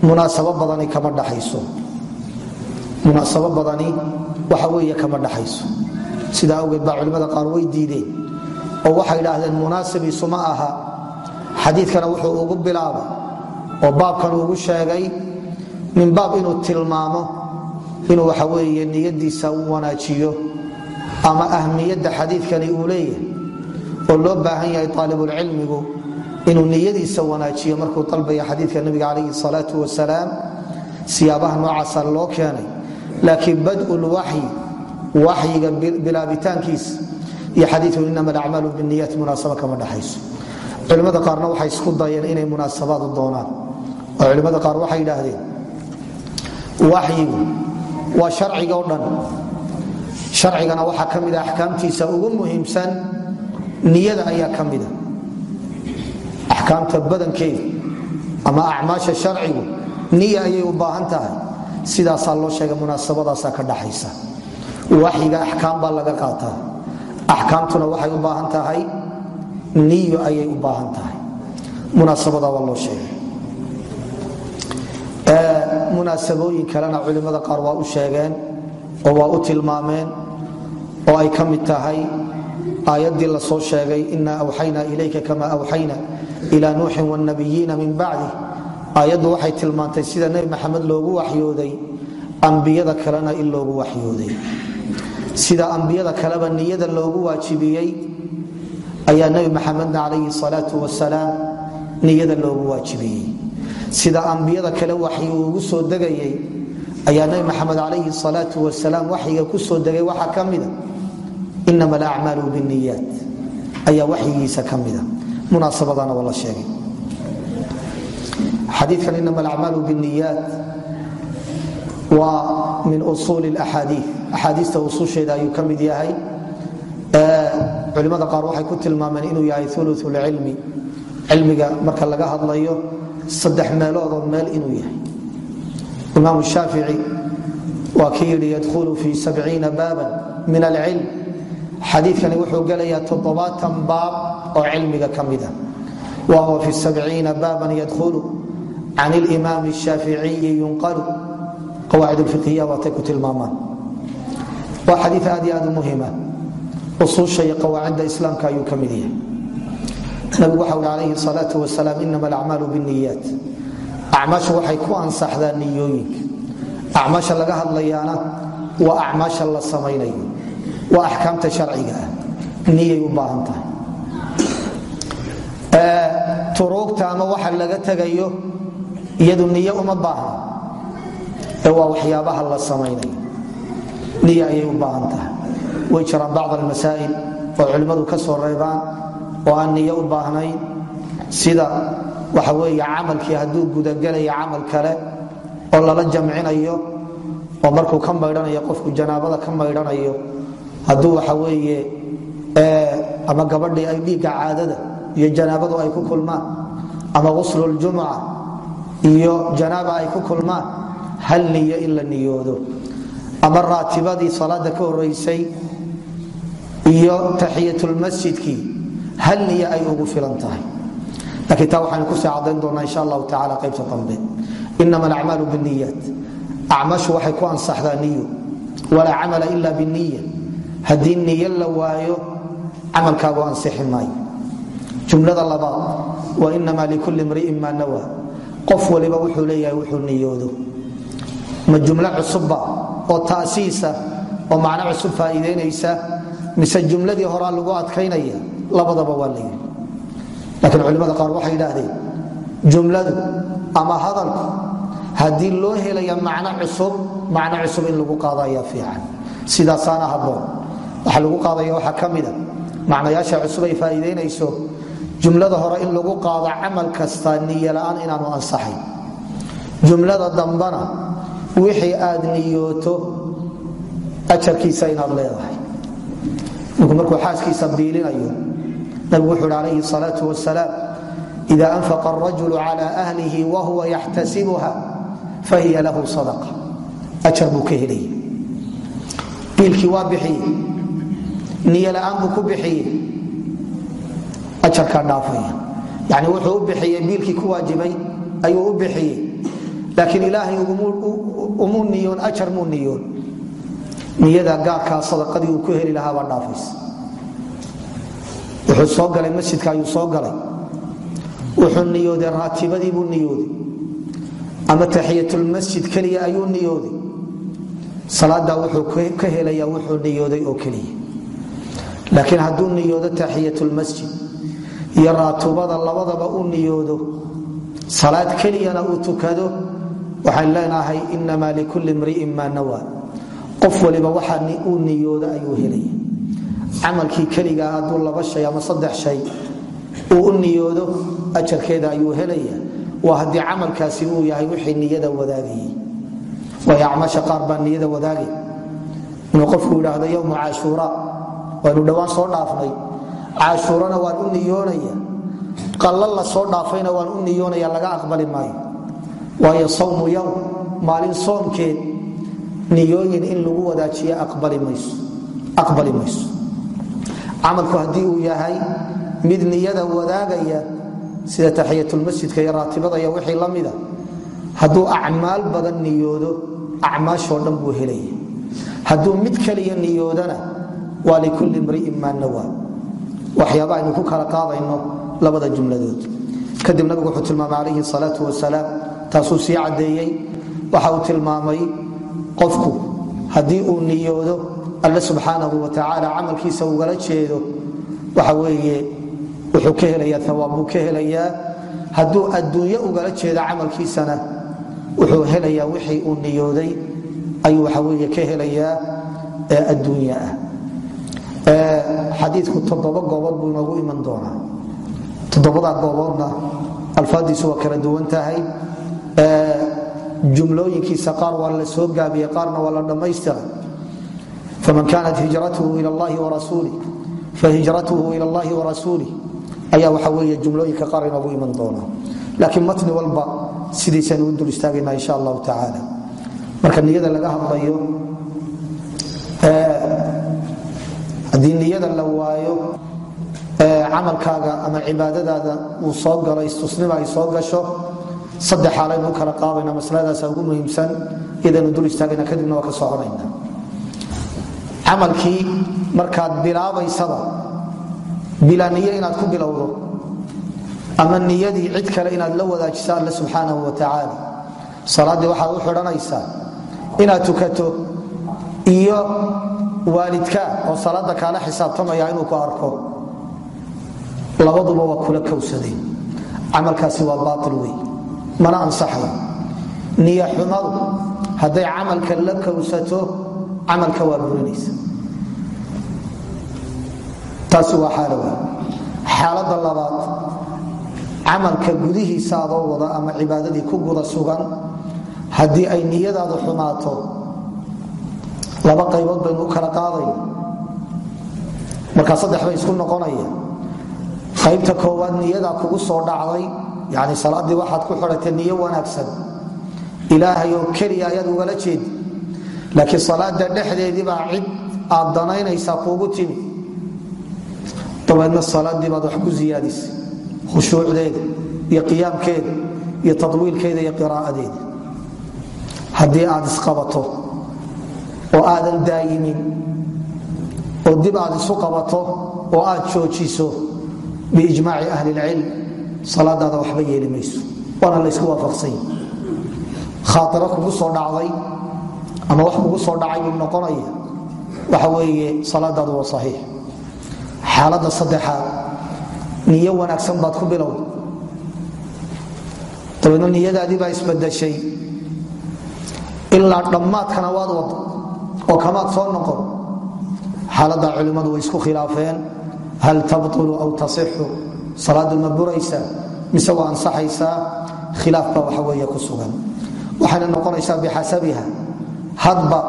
munaasabo badani kama dhaxayso. Munaasabo badani waxa weeye kama dhaxayso. Sidaa awgeed baa culimmada qaar way diideen oo waxay idhaahdeen munaasibiisu ma aha. Xadiidkana wuxuu ugu bilaabay oo baabkan ugu sheegay min baab inuu tilmaamo inuu waxa weeye niyadiisa u wanaajiyo ama ahmiyadda xadiidkani uu leeyahay oo loo baahan yahay aalibulcilmigu inuu niyadiisa wanaajiyo markuu dalbaya xadiidka nabiga calayhi salaatu wasalaam. Siyaabaha noocaasa loo keenay laakiin badulwaxyi waxyiga bilaabitaankiisa iyo xadiiku inama alacmaalu biniyaat munaasaba kama dhaxayso. Culimmada qaarna waxay isku dayeen inay munaasabaad u doonaan. Oo culimmada waxay yidhaahdeen waxyigu waa sharciga o dhan. Sharcigana waxaa axkaamtiisa ugu muhiimsan niyada ayaa ka mida axkaamta badankeeda ama acmaasha sharcigu niya ayay u baahan tahay sidaasaa loo sheegay munaasabadaasaa ka dhaxaysa. Waxyiga axkaam baa laga qaataa. Axkaamtuna waxay u baahan tahay niyo ayay u baahan tahay. Munaasabada waa loo sheegay. Munaasabooyin kalena culimmada qaar waa u sheegeen oo waa u tilmaameen oo ay ka mid tahay aayaddii la soo sheegay ina awxayna ilayka kama awxayna ila nuuxin wاnabiyiina min bacdi aayaddu waxay tilmaantay sida nebi maxamed loogu waxyooday ambiyada kalena in loogu waxyooday. Sida ambiyada kaleba niyada loogu waajibiyey ayaa nebi maxamedna calayhi salaau wasalaam niyada loogu waajibiyey. Sida ambiyada kale waxyi uu ugu soo degayey ayaa nebi maxamed calayhi salaau wasalaam waxyiga ku soo degay waxaa ka mida inama alacmaalu biniyaat ayaa waxyigiisa ka munaasabadana waa sheegay xadiikan inama alacmaalu biniyaat waa min usuuli axaadii axaadiista ususheeda ayuu ka mid yahay culimada qaar waxay ku tilmaameen inuu yahay ulu lcilmi cilmiga marka laga hadlayo saddex meeloodoo meel inuu yahay imaam shaafici waa kii yidhi yadkhulu fii sabciina baaban min alcilm xadiikani wuxuu gelayaa toddobaatan baab oo cilmiga ka mida wa huwa fi sabciina baaban yadkhulu can ilimaam shaaficiyi yunqalu qawaacid fiqhiya waatay ku tilmaamaan waa xadii aad iyo aad u muhima usuusha iyo qawaacidda islaamka ayuu ka mid yahay nabigu waxa ui calayhi salaau wasalaam inama alacmaalu biniyaat acmaashu waxay ku ansaxdaa niyooyinka acmaasha laga hadlayaana waa acmaasha la samaynayo iyadu niyo uma baahna ee waa waxyaabaha la samaynayo niy ayay u baahan tahay. Way jiraan bacd almasaa'il oo culimmadu ka soo reebaan oo aan niyo u baahnayn. Sida waxa weeye camalkii hadduu gudagelaya camal kale oo lala jamcinayo oo markuu ka maydhanayo qofku janaabada ka maydhanayo hadduu waxa weeye ama gabadhii ay dhiigga caadada iyo janaabadu ay ku kulmaan ama gusluljumuca iyo janaaba ay ku kulmaan hal niyo in la niyoodo. Ama raatibadii salaada ka horeysay iyo taxiyatulmasjidkii hal niyo ay ugu filan tahay. Laakiin taa waxaynu ku sii cadayn doonaa insha allahu tacala qaybta dambe. Inama alacmaalu biniyaat acmaashu waxay ku ansaxdaa niyo. Walaa camala ila biniya haddii niyo la waayo camalkaagu ansixi maayo. Jumlada labaad wa inama likulli mri'in maa nawa qof waliba wuxuu leeyahay wuxuu niyoodo. Ma jumlo cusubba oo taasiisa oo macno cusub faa'iidaynaysa mise jumladii horaa lagu adkaynaya labadaba waa la yidhi. Laakiin culimmada qaar waxay yidhaahdeen jumladu ama hadalku haddii loo helaya macno cusub macno cusub in lagu qaado ayaa fiican. Sidaasaana habboon waxa lagu qaadaya waxaa ka mida macnayaasha cusub ay faa'iidaynayso jumlada hore in lagu qaado camal kasta niyo la'aan inaanu ansaxayn. Jumlada dambana wixii aad niyooto ajarkiisa inaad leedahay. Markuu xaaskiisa biilinayo nabigu wuxuu hi salaau wasalaam ida anfaqa arajulu cala ahlihi wahuwa yaxtasibuha fahiya lahu sadaqa. Ajar buu ka helaya biilkii waa bixiyey. Niyo la'aan buu ku bixiyey ajarkaa dhaafaya yani wuxuu u bixiyey biilkii ku waajibay ayuu u bixiyey. Laakiin ilaahay umuu ajar muu niyada gaarkaa sadaqadii uu ku heli lahaabaa dhaafaysa. Wuxuu soo galay masjidka ayuu soo galay. Wuxuu niyooday raatibadii buu niyooday. Ama taxiyatulmasjid keliya ayuu niyooday. Salaadaa wuxuu ka helayaa wuxuu niyooday oo keliya. Laakiin hadduu niyoodo taxiyatulmasjid iyo raatubada labadaba u niyoodo salaad keliyana uu tukado waxaan leenahay inamaa likulli mri'in maa nawa qof waliba waxa uu niyoodo ayuu helaya camalkii keligaa hadduu laba shay ama saddex shay uu u niyoodo ajarkeeda ayuu helaya waa haddii camalkaasi uu yahay wixii niyada wadaagayay waayo acmaasha qaar niyada wadaagay. Inuu qofku idhaahdo yowmu caashuura waynu dhowaan soo dhaafnay caashuurana waan u niyoonaya. Qallo la soo dhaafayna waan u niyoonaya laga aqbali maayo. Waayo sawmu yowm maalin soomkeed niyooyin in lagu wadaajiya aqbali mayso camalku haddii uu yahay mid niyada wadaagaya sida taxiyatulmasjidka iyo raatibada iyo wixii la mida hadduu acmaal badan niyoodo acmaashoo dhan buu helaya. Hadduu mid kaliya niyoodana waa likulli mri'in maa nawa waxyaaba aynu ku kala qaadayno labada jumladood. Kadib nabigu wuxuu tilmaamay calayhi salaau wasalaam taasuu sii caddeeyey. Waxa uu tilmaamay qofku haddii uu niyoodo alle subxaanahu watacaala camalkiisa ugala jeedo waxa weeye wuxuu ka helayaa awaab buu ka helayaa. Hadduu adduunyo ugala jeedo camalkiisana wuxuu helayaa wixii uu niyooday ayuu waxa weye ka helayaa ee adduunya ah xadiiku toddoba goobood buu inoogu iman doonaa. Toddobadaa gooboodna alfaadiisu waa kala duwan tahay. Jumlooyinkiisa qaar waa la soo gaabiyey qaarna waa la dhammaystiray faman kaanat hijratuhu ila allahi warasuulih fahijratuhu ila allahi warasuulih ayaa waxa weeye jumlooyinka qaar inoogu iman doona laakiin matni walba sidiisaynu u dul istaagaynaa insha allahu tacaala. Marka niyada laga hadlayo haddii niyada la waayo camalkaaga ama cibaadadaada uu soo galo istusnima ay soo gasho saddex xaalaynu kala qaadayna masaladaasa ugu muhiimsan iyadaynu dul istaagayna kadibna waa ka soconayna. Camalkii markaad bilaabaysaba bilaa niyo inaad ku bilowdo ama niyadii cid kale inaad la wadaajisa alle subxaanahu wa tacaala. Salaaddii waxaad u xidhanaysaa inaad tukato iyo waalidkaa oo salaada kaala xisaabtamaya inuu ku arko. Labaduba waa kula kowsadeen camalkaasi waa baail wey mana ansaxayo niya xumadu hadday camalka la kowsato camalka waa burinaysa taasi waa xaalo wey xaalada labaad camalka gudihiisa adoo wada ama cibaadadii ku guda sugan haddii ay niyadaadu xumaato laba qaybood baynu u kala qaadaya markaa saddex bay isku noqonaya. Qaybta koowaad niyadaa kugu soo dhacday yani salaaddii waxaad ku xidhatay niyo wanaagsan. Ilaahay oo keliya ayaad ugala jeedi laakiin salaada dhexdeediibaa cid aad danaynaysaa kuugu timi. Dabeedna salaadii baad wax ku siyaadisay khushuucdeeda iyo qiyaamkeeda iyo tadwiilkeeda iyo qiraa'adeeda haddii aad isqabato oo aadan daayimin oo dib aad isu qabato oo aad joojiso biijmaaci ahli ilcilm salaadaada waxba yeeli mayso waana laysku waafaqsanya khaairo kugu soo dhacday ama wax kugu soo dhacay buu noqonaya waxa weeye salaadaadu waa saxiix. Xaaladda saddexaad niyo wanaagsan baad ku bilowda dabeedna niyadaadii baa isbadashay. Ilaa dhammaadkana waad wada oo kamaad soo noqon. Xaaladda culimmadu way isku khilaafeen. Hal tabtulu aw tasixu? Salaadu ma buraysaa mise waa ansaxaysaa khilaaf baa waxa weeye ku sugan. Waxayna noqonaysaa bixasabiha. Hadba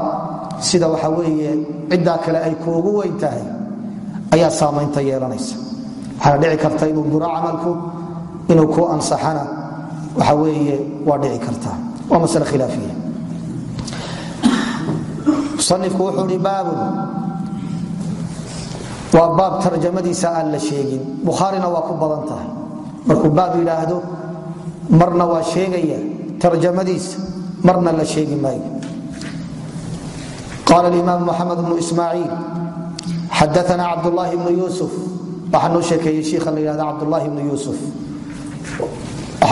sida waxa weeye ciddaa kale ay kuugu weyn tahay ayaa saamaynta yeelanaysa. Waxaana dhici karta inuu buro camalku inuu ku ansaxana waxa weeye waa dhici karta. Waa masale khilaafiya musanifku wuxuu hi baabun. Waa baab tarjamadiisa aan la sheegin. Bukhaarina waa ku badan tahay. Markuu baab yidhaahdo marna waa sheegaya tarjamadiisa marna la sheegi maayo. Qaala imaam moxamed bnu ismaaciil xadaana cabdulaahi bnu yuusuf. Waxaa noo sheekeeyey shiikha la yidhahda cabdulaahi bnu yuusuf.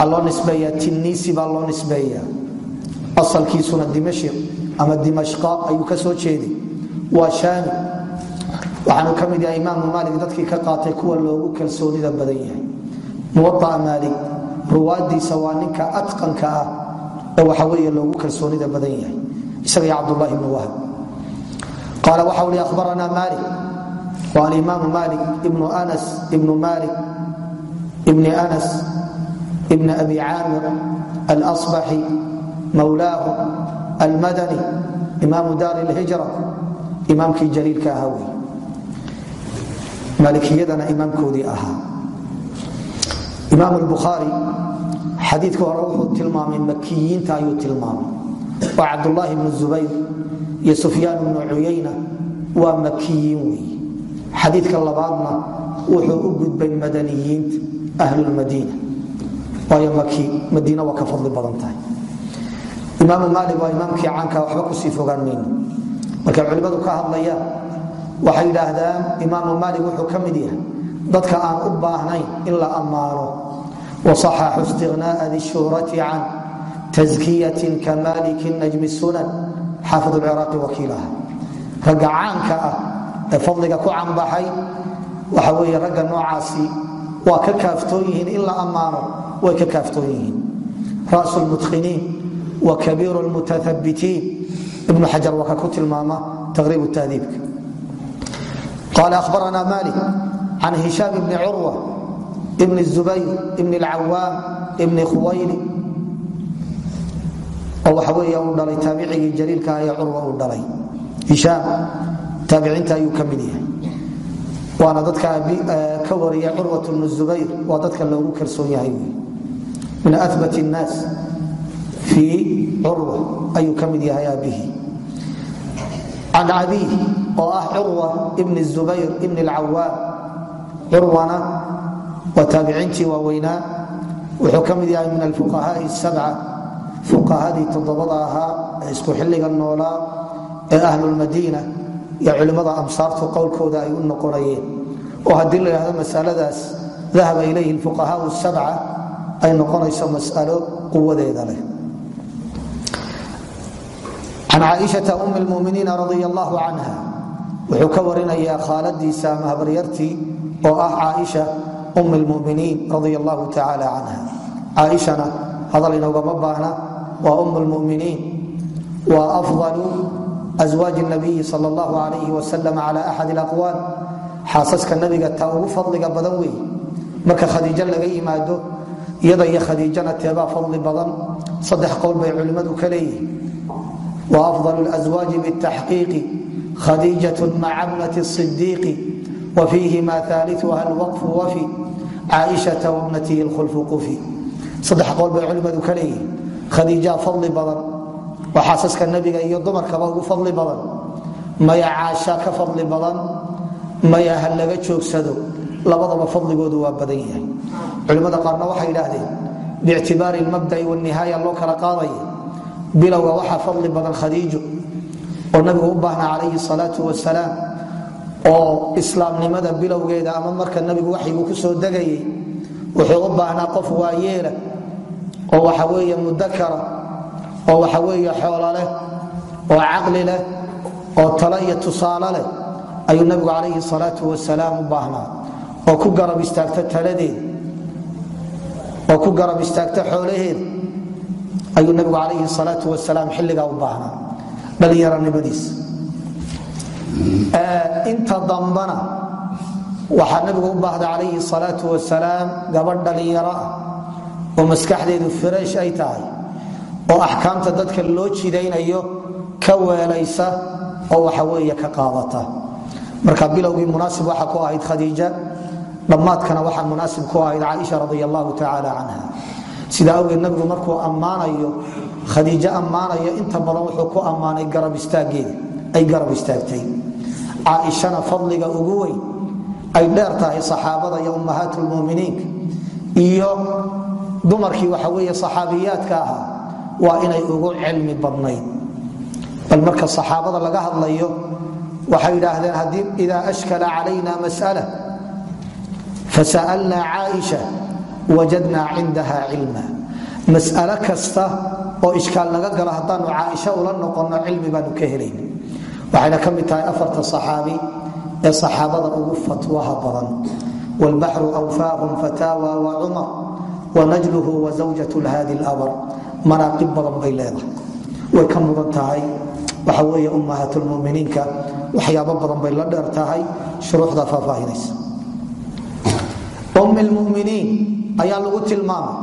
Loo nisbeeyaa tinniisi baa loo nisbeeya asalkiisuna dimashq ama dimashqa ayuu ka soo waa shaami waxaanu ka mid yahay imaamu maalik dadkii ka qaatay kuwa loogu kalsoonida badan yahay. Muwaaa maalik ruwaadiisa waa ninka atqanka ah oo waxa weeye loogu kalsoonida badan yahay. Isaga iyo cabdulahi bnu wahb qaala waxa ui ahbaranaa maalik. Wa alimaamu maalik ibnu anas ibnu maalik ibni anas ibn abi caamir alasbaxi mawlaahu almadani imaamu daari lhijra imaamkii jaliilka ahaa wey maalikiyadana imaamkoodii ahaa. Imaam albukhaari xadiidka hore wuxuu tilmaamay makiyiinta ayuu tilmaamay. Waa cabdulaahi bnu zubayr iyo sufyaan bnu cuyayna waa makiyiin weeye xadiidka labaadna wuxuu u gudbay madaniyiinta ahlulmadiina waayo maki madiina ka fadli badan imaamu maalik waa imaamkii caanka waxba ku sii fogaan mayno markay culimmadu ka hadlayaan waxay yidhaahdaan imaamu maalik wuxuu ka mid yahay dadka aan u baahnayn in la ammaano. Wasaxaxu istiqnaaa dishuurati can taskiyatin ka maaliki najmi sunan xaafid lciraaqi wakiilaha. Ragga caanka ah ee fadliga ku canbaxay waxa weeye ragga noocaasi waa ka kaaftoon yihiin in wa kabiiru lmutaabitiin ibnu xajar waa ka ku tilmaama taqriib tahdiibka qala ahbarana malik can hishaam ibni curwa ibni zubayr ibni alcawaam ibni khuwayli oo waxa weeya uu dhalay taabicigii jaliilka ee curwa uu dhalay hishaam taabiciinta ayuu ka mid yahay waana dadka ka wariya curwat bnu zubayr waa dadka loogu kalsoon yahay min abat nnaas في curwa ayuu ka yahay aabihii can abiih oo ah curwa ibni zubayr ibni alcawaam curwana waa taabiciintii waaweynaa. Wuxuu ka mid yahay min alfuqahaai sabca fuqahadii toddobada ahaa ee isku xilliga noolaa ee ahlulmadiina iyo culimmada amsaartu qowlkooda ay u noqonayeen. Oo haddii la yidhahdo masaladaas dahaba ilayhi lfuqahaau sabca ay noqonayso mas'alo quwadeeda leh can caaishata um lmuminiina radi allahu canha wuxuu ka warinayaa khaaladiisa ama habaryartii oo ah caaisha um lmuminiin radi allahu tacaala canha caaishana hadal inoogama baahna waa um lmuminiin waa afdalu aswaaji nabiyi sal allahu alayh wasalam cala axad alaqwaal xaasaska nabiga taa ugu fadliga badan wey marka khadiijo laga yimaado iyada iyo khadiijana teebaa fadli badan ka leeyihiin lswaaji bitaxqiiqi khadiijat maca bnati sidiiqi wa fiihima aaliuha alwaqfu wafi caaishata wabnatihi lkhulfu qufi saddex qowl bay culimmadu ka leeyihiin khadiijaa fadli badan waa xaasaska nabiga iyo dumarkaba ugu fadli badan maya caasha ka fadli badan maya ha laga joogsado labadaba fadligoodu waa badan yahay culimmada qaarna waxay idhaahdeen biictibaari lmabda'i wanihaaya loo kala qaadaya bilowga waxaa fadli badan khadiijo oo nabigu u baahnaa calayhi salaatu wasalaam oo islaamnimada bilowgeeda ama marka nabigu waxyigu ku soo degayay wuxuu u baahnaa qof waayeela oo waxa weeye mudakara oo waxa weeye xoolo leh oo caqli leh oo talo iyo tusaale leh ayuu nabigu calayhi salaatu wasalaam u baahnaa oo ku garab istaagta taladeeda oo ku garab istaagta xoolaheeda ayuu nabigu calayhi salaatu wasalaam xilligaa u baahnaa dhallinyaronimadiisa inta dambana waxaa nabigu u baahda calayhi salaatu wasalaam gabadh dhallinyaro ah oo maskaxdeedu fresh ay tahay oo axkaamta dadka loo jidaynayo ka weelaysa oo waxa weeye ka qaadata. Marka bilowgii munaasib waxa ku ahayd khadiija dhammaadkana waxaa munaasib ku ahayd caaisha radi tacaala canha sidaa awgeed nabigu markuu ammaanayo khadiijo ammaanayo inta badan wuxuu ku ammaanay garab istaageeda ay garab istaagtay. Caaishana fadliga ugu weyn ay dheer tahay saxaabada iyo ummahaat lmuminiinka iyo dumarkii waxa weeye saxaabiyaadka ahaa waa inay ugu cilmi badnayd. Bal marka saxaabada laga hadlayo waxay yidhaahdeen haddii idaa ashkala calayna mas'ala fasa'alna caaisha wajadnaa cindaha cilma. Mas'alo kasta oo ishkaal naga galo haddaanu caaisha ula noqonno cilmi baanu ka helayn. Waxayna ka mid tahay afarta saxaabi ee saxaabada ugu fatwaha badan. Wlbaxru awfaahum fataawa wa cumar wanajluhu wazawjat lhaadi labar manaaqib badan bay leedahay. Way ka tahay. Waxa weeye ummahaatulmuminiinka waxyaabo badan bay la dheer tahay. Faahfaahinaysa. Um lmuminiin ayaa lagu tilmaamay.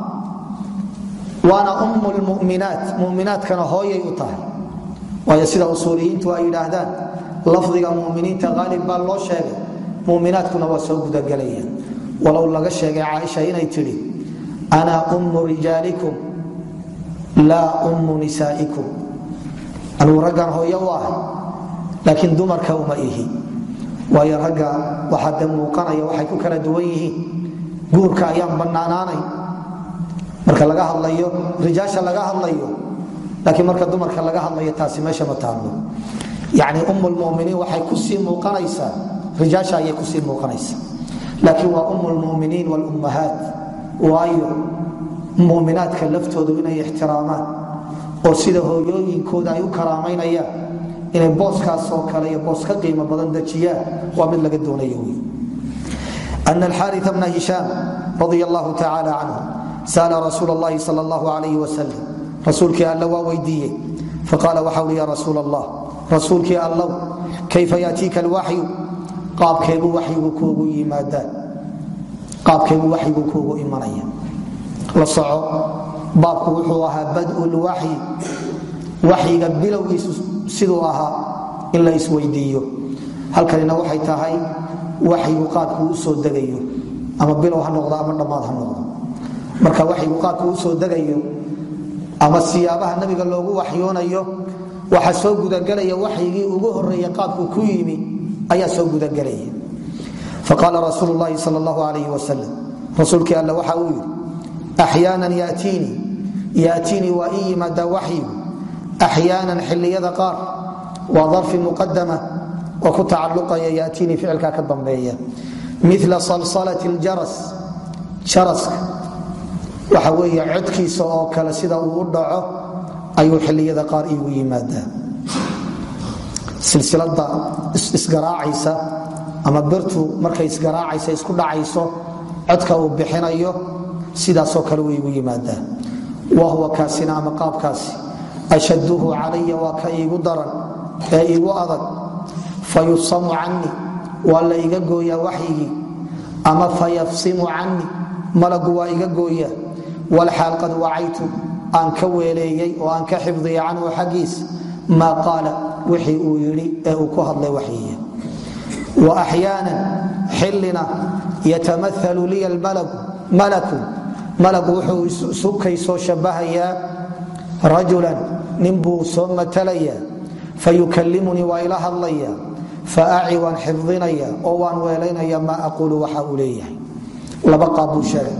Waana um lmuminaat muminaadkana hooyay u tahay. Waayo sida usuuliyiintu ay yidhaahdaan lafdiga muminiinta aalib baa loo sheegay muminaadkuna waa soo gudagelayaan. Walow laga sheegay caaisha inay tidhi ana ummu rijaalikum laa ummu nisaa'ikum. Anuu raggan hooyo u ahay laakiin dumarka uma ihi. Waayo ragga waxaa de muuqanaya waxay ku kala duwan yihiin guurka ayaan bannaanaanay. Marka laga hadlayo rijaasha laga hadlayo laakiin marka dumarka laga hadlayo taasi meesha ma taalo yacni ummulmuminiin waxay ku sii muuqanaysaa. Rijaasha ayay ku sii muuqanaysaa. Laakiin waa ummulmuminiin waalummahaat waayo muminaadka laftoodu inay ixtiraamaan oo sida hooyooyinkooda ay u karaamaynayaan inay booskaasoo kale iyo boos ka qiimo badan dejiyaan waa mid laga doonayo wy أن الحارث بن هشام رضي الله تعالى عنه سأل رسول الله صلى الله عليه وسلم رسولك ألا ويديي فقال وحول يا رسول الله رسولك ألو كيف يأتيك الوحي قاب كيبو وحي كوغو يمادان قاب كيبو وحي كوغو إيمانيا لصعو بابك وحوها بدء الوحي وحي قبلو سدوها إلا يسويديو هل كان وحي تهي waxyigu qaadku u soo degayo. Ama bilow ha noqdo ama dhammaad ha noqdo. Marka waxyigu qaadku u soo degayo ama siyaabaha nabiga loogu waxyoonayo waxa soo gudagelaya waxyigii ugu horreeya qaabku ku yimi ayaa soo gudagelaya faqaala rasuul lahi sal اllahu rasuulkii alle waxa uu yidhi axyaanan yatiinii yatiinii waa ii yimaadaa waxyigu axyaanan xilliyada qaar waa darfi muqadama oo ku tacaluqaya yatiinii ficilka ka dambeeya. Mila salsalati ljaras jaraska. Waxa weeye codkiisa oo kale sida uu u dhaco ayuu xilliyada qaar iigu yimaadaa. Silsilada isgaraacaysa ama birtu markay isgaraacaysa isku dhacayso codka uu bixinayo sidaasoo kale wuu iigu yimaadaa. Wahuwa kaasina ama qaabkaasi. Ashaduhu calaya waa ka iigu daran ee iigu adag fayufsamu canii waa la iga gooyaa waxyigii ama fayafsimu canii malagu waa iga gooya walxaal qad wacaytu aan ka weeleeyey oo aan ka xifdiyay canhu xaggiis maa qaala wixii uu yidhi ee uu ku hadlay waxyiya wa axyaanan xillina yatamaalu liya malaku malagu wuxuu sukay soo shabahayaa rajulan nin buu soo matalayaa fayukallimunii waa ila hadlaya faaci waan xifdinaya oo waan weelaynaya maa aquulu waxa uu leeyahay laba qaab buu sheegay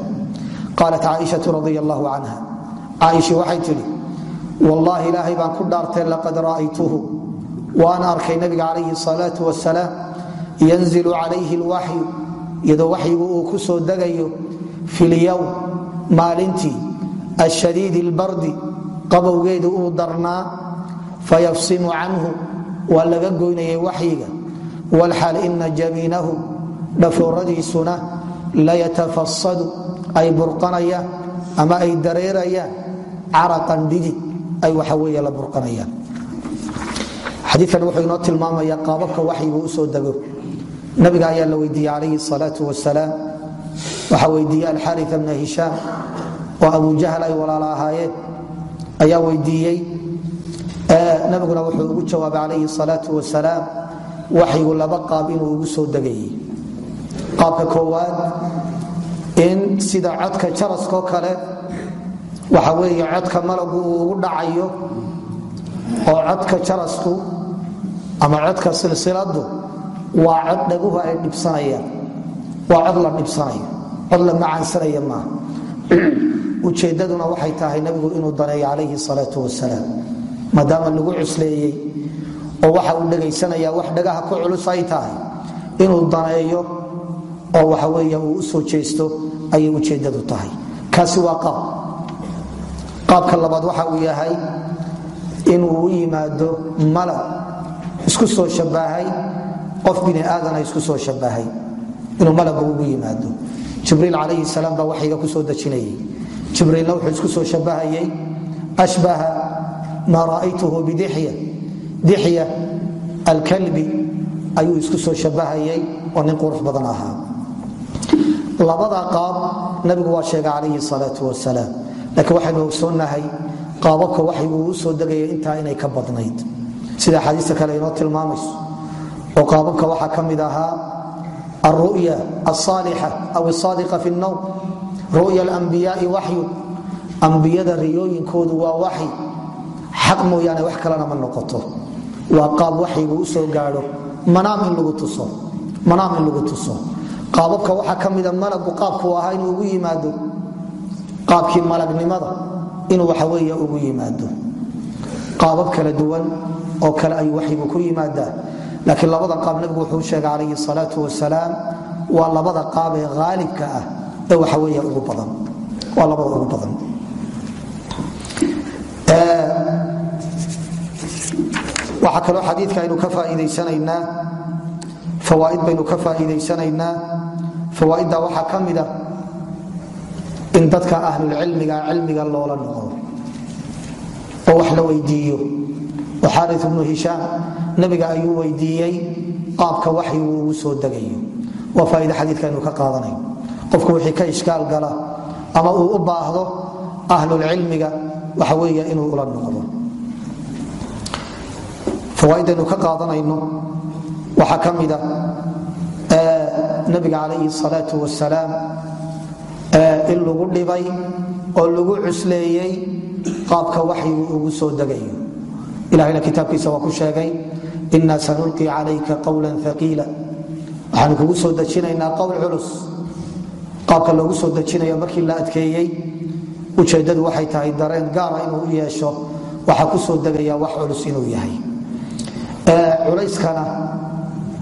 qaalat caaishatu radi allahu canha caaisha waxay tidhi wallaahi ilaahay baan ku dhaartay laqad ra'aytuhu waan arkay nabiga calayhi salaatu wasalaam yanzilu calayhi lwaxyu iyadoo waxyigu uu ku soo degayo fi lyowm maalintii ashadiidi lbardi qabowgeedu darnaa fayafsimu canhu waa laga goynayay waxyiga. Walxaal ina jabiinahu dhafooradiisuna layatafasadu ay burqanayaan ama ay dareerayaan caraqan dhidi ay waxawe la burqanayaan xadiikan wuxuu inoo tilmaamaya qaababka waxyigu u soo dego. Nabiga ayaa la weydiiyey calayhi salaau wasalaam waxaa weydiiyey alxari bna hishaam oo abu jahl ay ahaayeen. Ayaa weydiiyey nabiguna wuxuu ugu jawaabay calayhi salaau wasalaam waxyigu laba qaab inuu ugu soo degayey qaabka koowaad in sida codka jaraskoo kale waxa weeye codka malagu ugu dhacayo oo codka jarasku ama codka silsiladu waa cod dhaguhu ay dhibsanayaan. Waa cod la dhibsanayo cod la macaansanaya maaha. Ujeeddaduna waxay tahay nabigu inuu daneeyo calayhi salaau wasalaam maadaama lagu cusleeyey oo waxa uu dhegaysanaya wax dhagaha ku culus ay tahay inuu daneeyo oo waxa wey uu u soo jeesto ayay ujeeddadu tahay. Kaasi waa qaab. Qaabka labaad waxa uu yahay inuu u yimaado malag isku soo shabahay qof bini aadana isku soo shabahay inuu malagu ugu yimaado. Jibriil calayhi salaam baa waxyiga ku soo dejinayay jibriilna wuxuu isku soo shabahayay ashbaha maa ra'aytuhu bidixya. Dixya alkalbi ayuu isku soo shabahayay oo nin qurux badan ahaa. Labada qaab nabigu waa sheegay calayhi salaau wasalaam laakiin waxaynu ogsoonnahay qaababka waxyigu uu soo degaya intaa inay ka badnayd. Sida axaadiista kale inoo tilmaamayso. Oo qaababka waxaa ka mid ahaa alru'ya alsaalixa aw asaadiqa fi nnowm ru'ya alambiyaai waxyu ambiyada riyooyinkoodu waa waxy xaq mooyaane wax kalena ma noqoto. Waa qaab waxyigu u soo gaadho. Manaam in lagu tuso. Qaababka waxaa ka mida malagu qaabku ahaa inuu ugu yimaado. Qaabkii malagnimada inuu waxawe ugu yimaado. Qaabab kala duwan oo kale ayuu waxyigu ku yimaadaa. Laakiin labada qaab nabigu wuxuu sheegay calayhi salaau wasalaam waa labada qaab ee haalibka ah ee waxawe ugu badan. Waa labada ugu badan waxaa kaloo xadiika aynu ka faaiidaysanaynaa fawaaid baynu ka faaiidaysanaynaa. Fawaaidda waxaa ka mida in dadka ahlulcilmiga cilmiga loola noqdo oo wax la weydiiyo. Oo xaari ibnu nabiga ayuu weydiiyey qaabka waxyigu ugu soo degayo. Waa faaid xadiika aynu ka qaadanayn. Qofku wixii ka ishkaal gala ama uu u baahdo ahlulcilmiga waxa wey inuu ula noqdo fawaaidaynu ka qaadanayno. Waxaa ka mida nabiga calayhi salaau wasalaam in lagu dhibay oo lagu cusleeyey qaabka waxyigu ugu soo degayo ilahayna kitaabkiisa waa ku sheegay inaa sanulqi calayka qawlan aqiila waxaanu kugu soo dejinaynaa qowl culus. Qaabka loogu soo dejinayo markii la adkeeyey ujeeddadu waxay tahay dareen gaara inuu u yeesho. Waxaa ku soo degaya wax culus inuu yahay culayskana.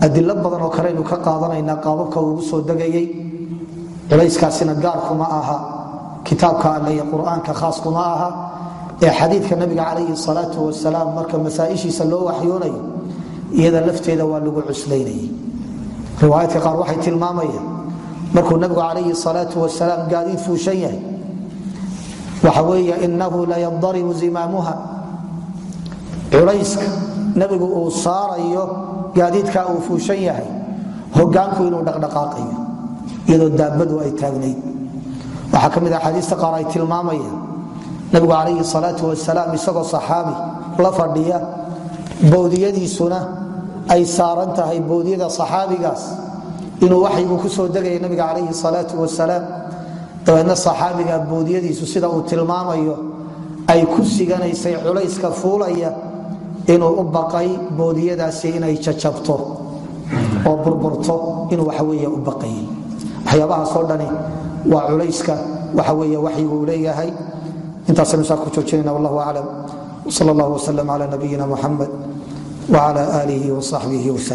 Adilo badan oo kaleaynu ka qaadanaynaa qaababka uugu soo degayey culayskaasina gaarkuma aha. Kitaabka alle iyo qur'aanka khaaskuma aha. Ee xadiidka nabiga calayhi salaatu wasalaam marka masaaishiisa loo waxyoonayo iyada lafteeda waa lagu cuslaynayay. Riwaayaadka qaar waxay tilmaamayaan markuu nabigu calayhi salaatu wasalaam gaadiid fuushan yahay waxa weeye inahu layadaribu zimaamuha. Culayska nabigu uu saarayo gaadiidka uu fuushan yahay hogaanku inuu dhaqdhaqaaqayo iyadoo daabadu ay taagnayd. Waxaa ka mid axaadiista qaar ay tilmaamayaan. Nabigu calayhi salaatu wasalaam isagoo saxaabi la fadhiya bowdiyadiisuna ay saaran tahay bowdiyada saxaabigaas. Inuu waxyigu ku soo degaya nabiga calayhi salaatu wasalaam dabeedna saxaabiga bowdiyadiisu sida uu tilmaamayo ay ku siganaysay culayska fuulaya inuu u baqay boodiyadaasi inay jajabto oo burburto inuu waxawe u baqayay. Waxyaabahaasoo dhani waa culayska waxawe waxyigu uu leeyahay. Intaasaynu saa ku joojinayna wallahu aclam sal allah wslm cla nabiyina muxamed wcla aalihi wsaxbihi wslm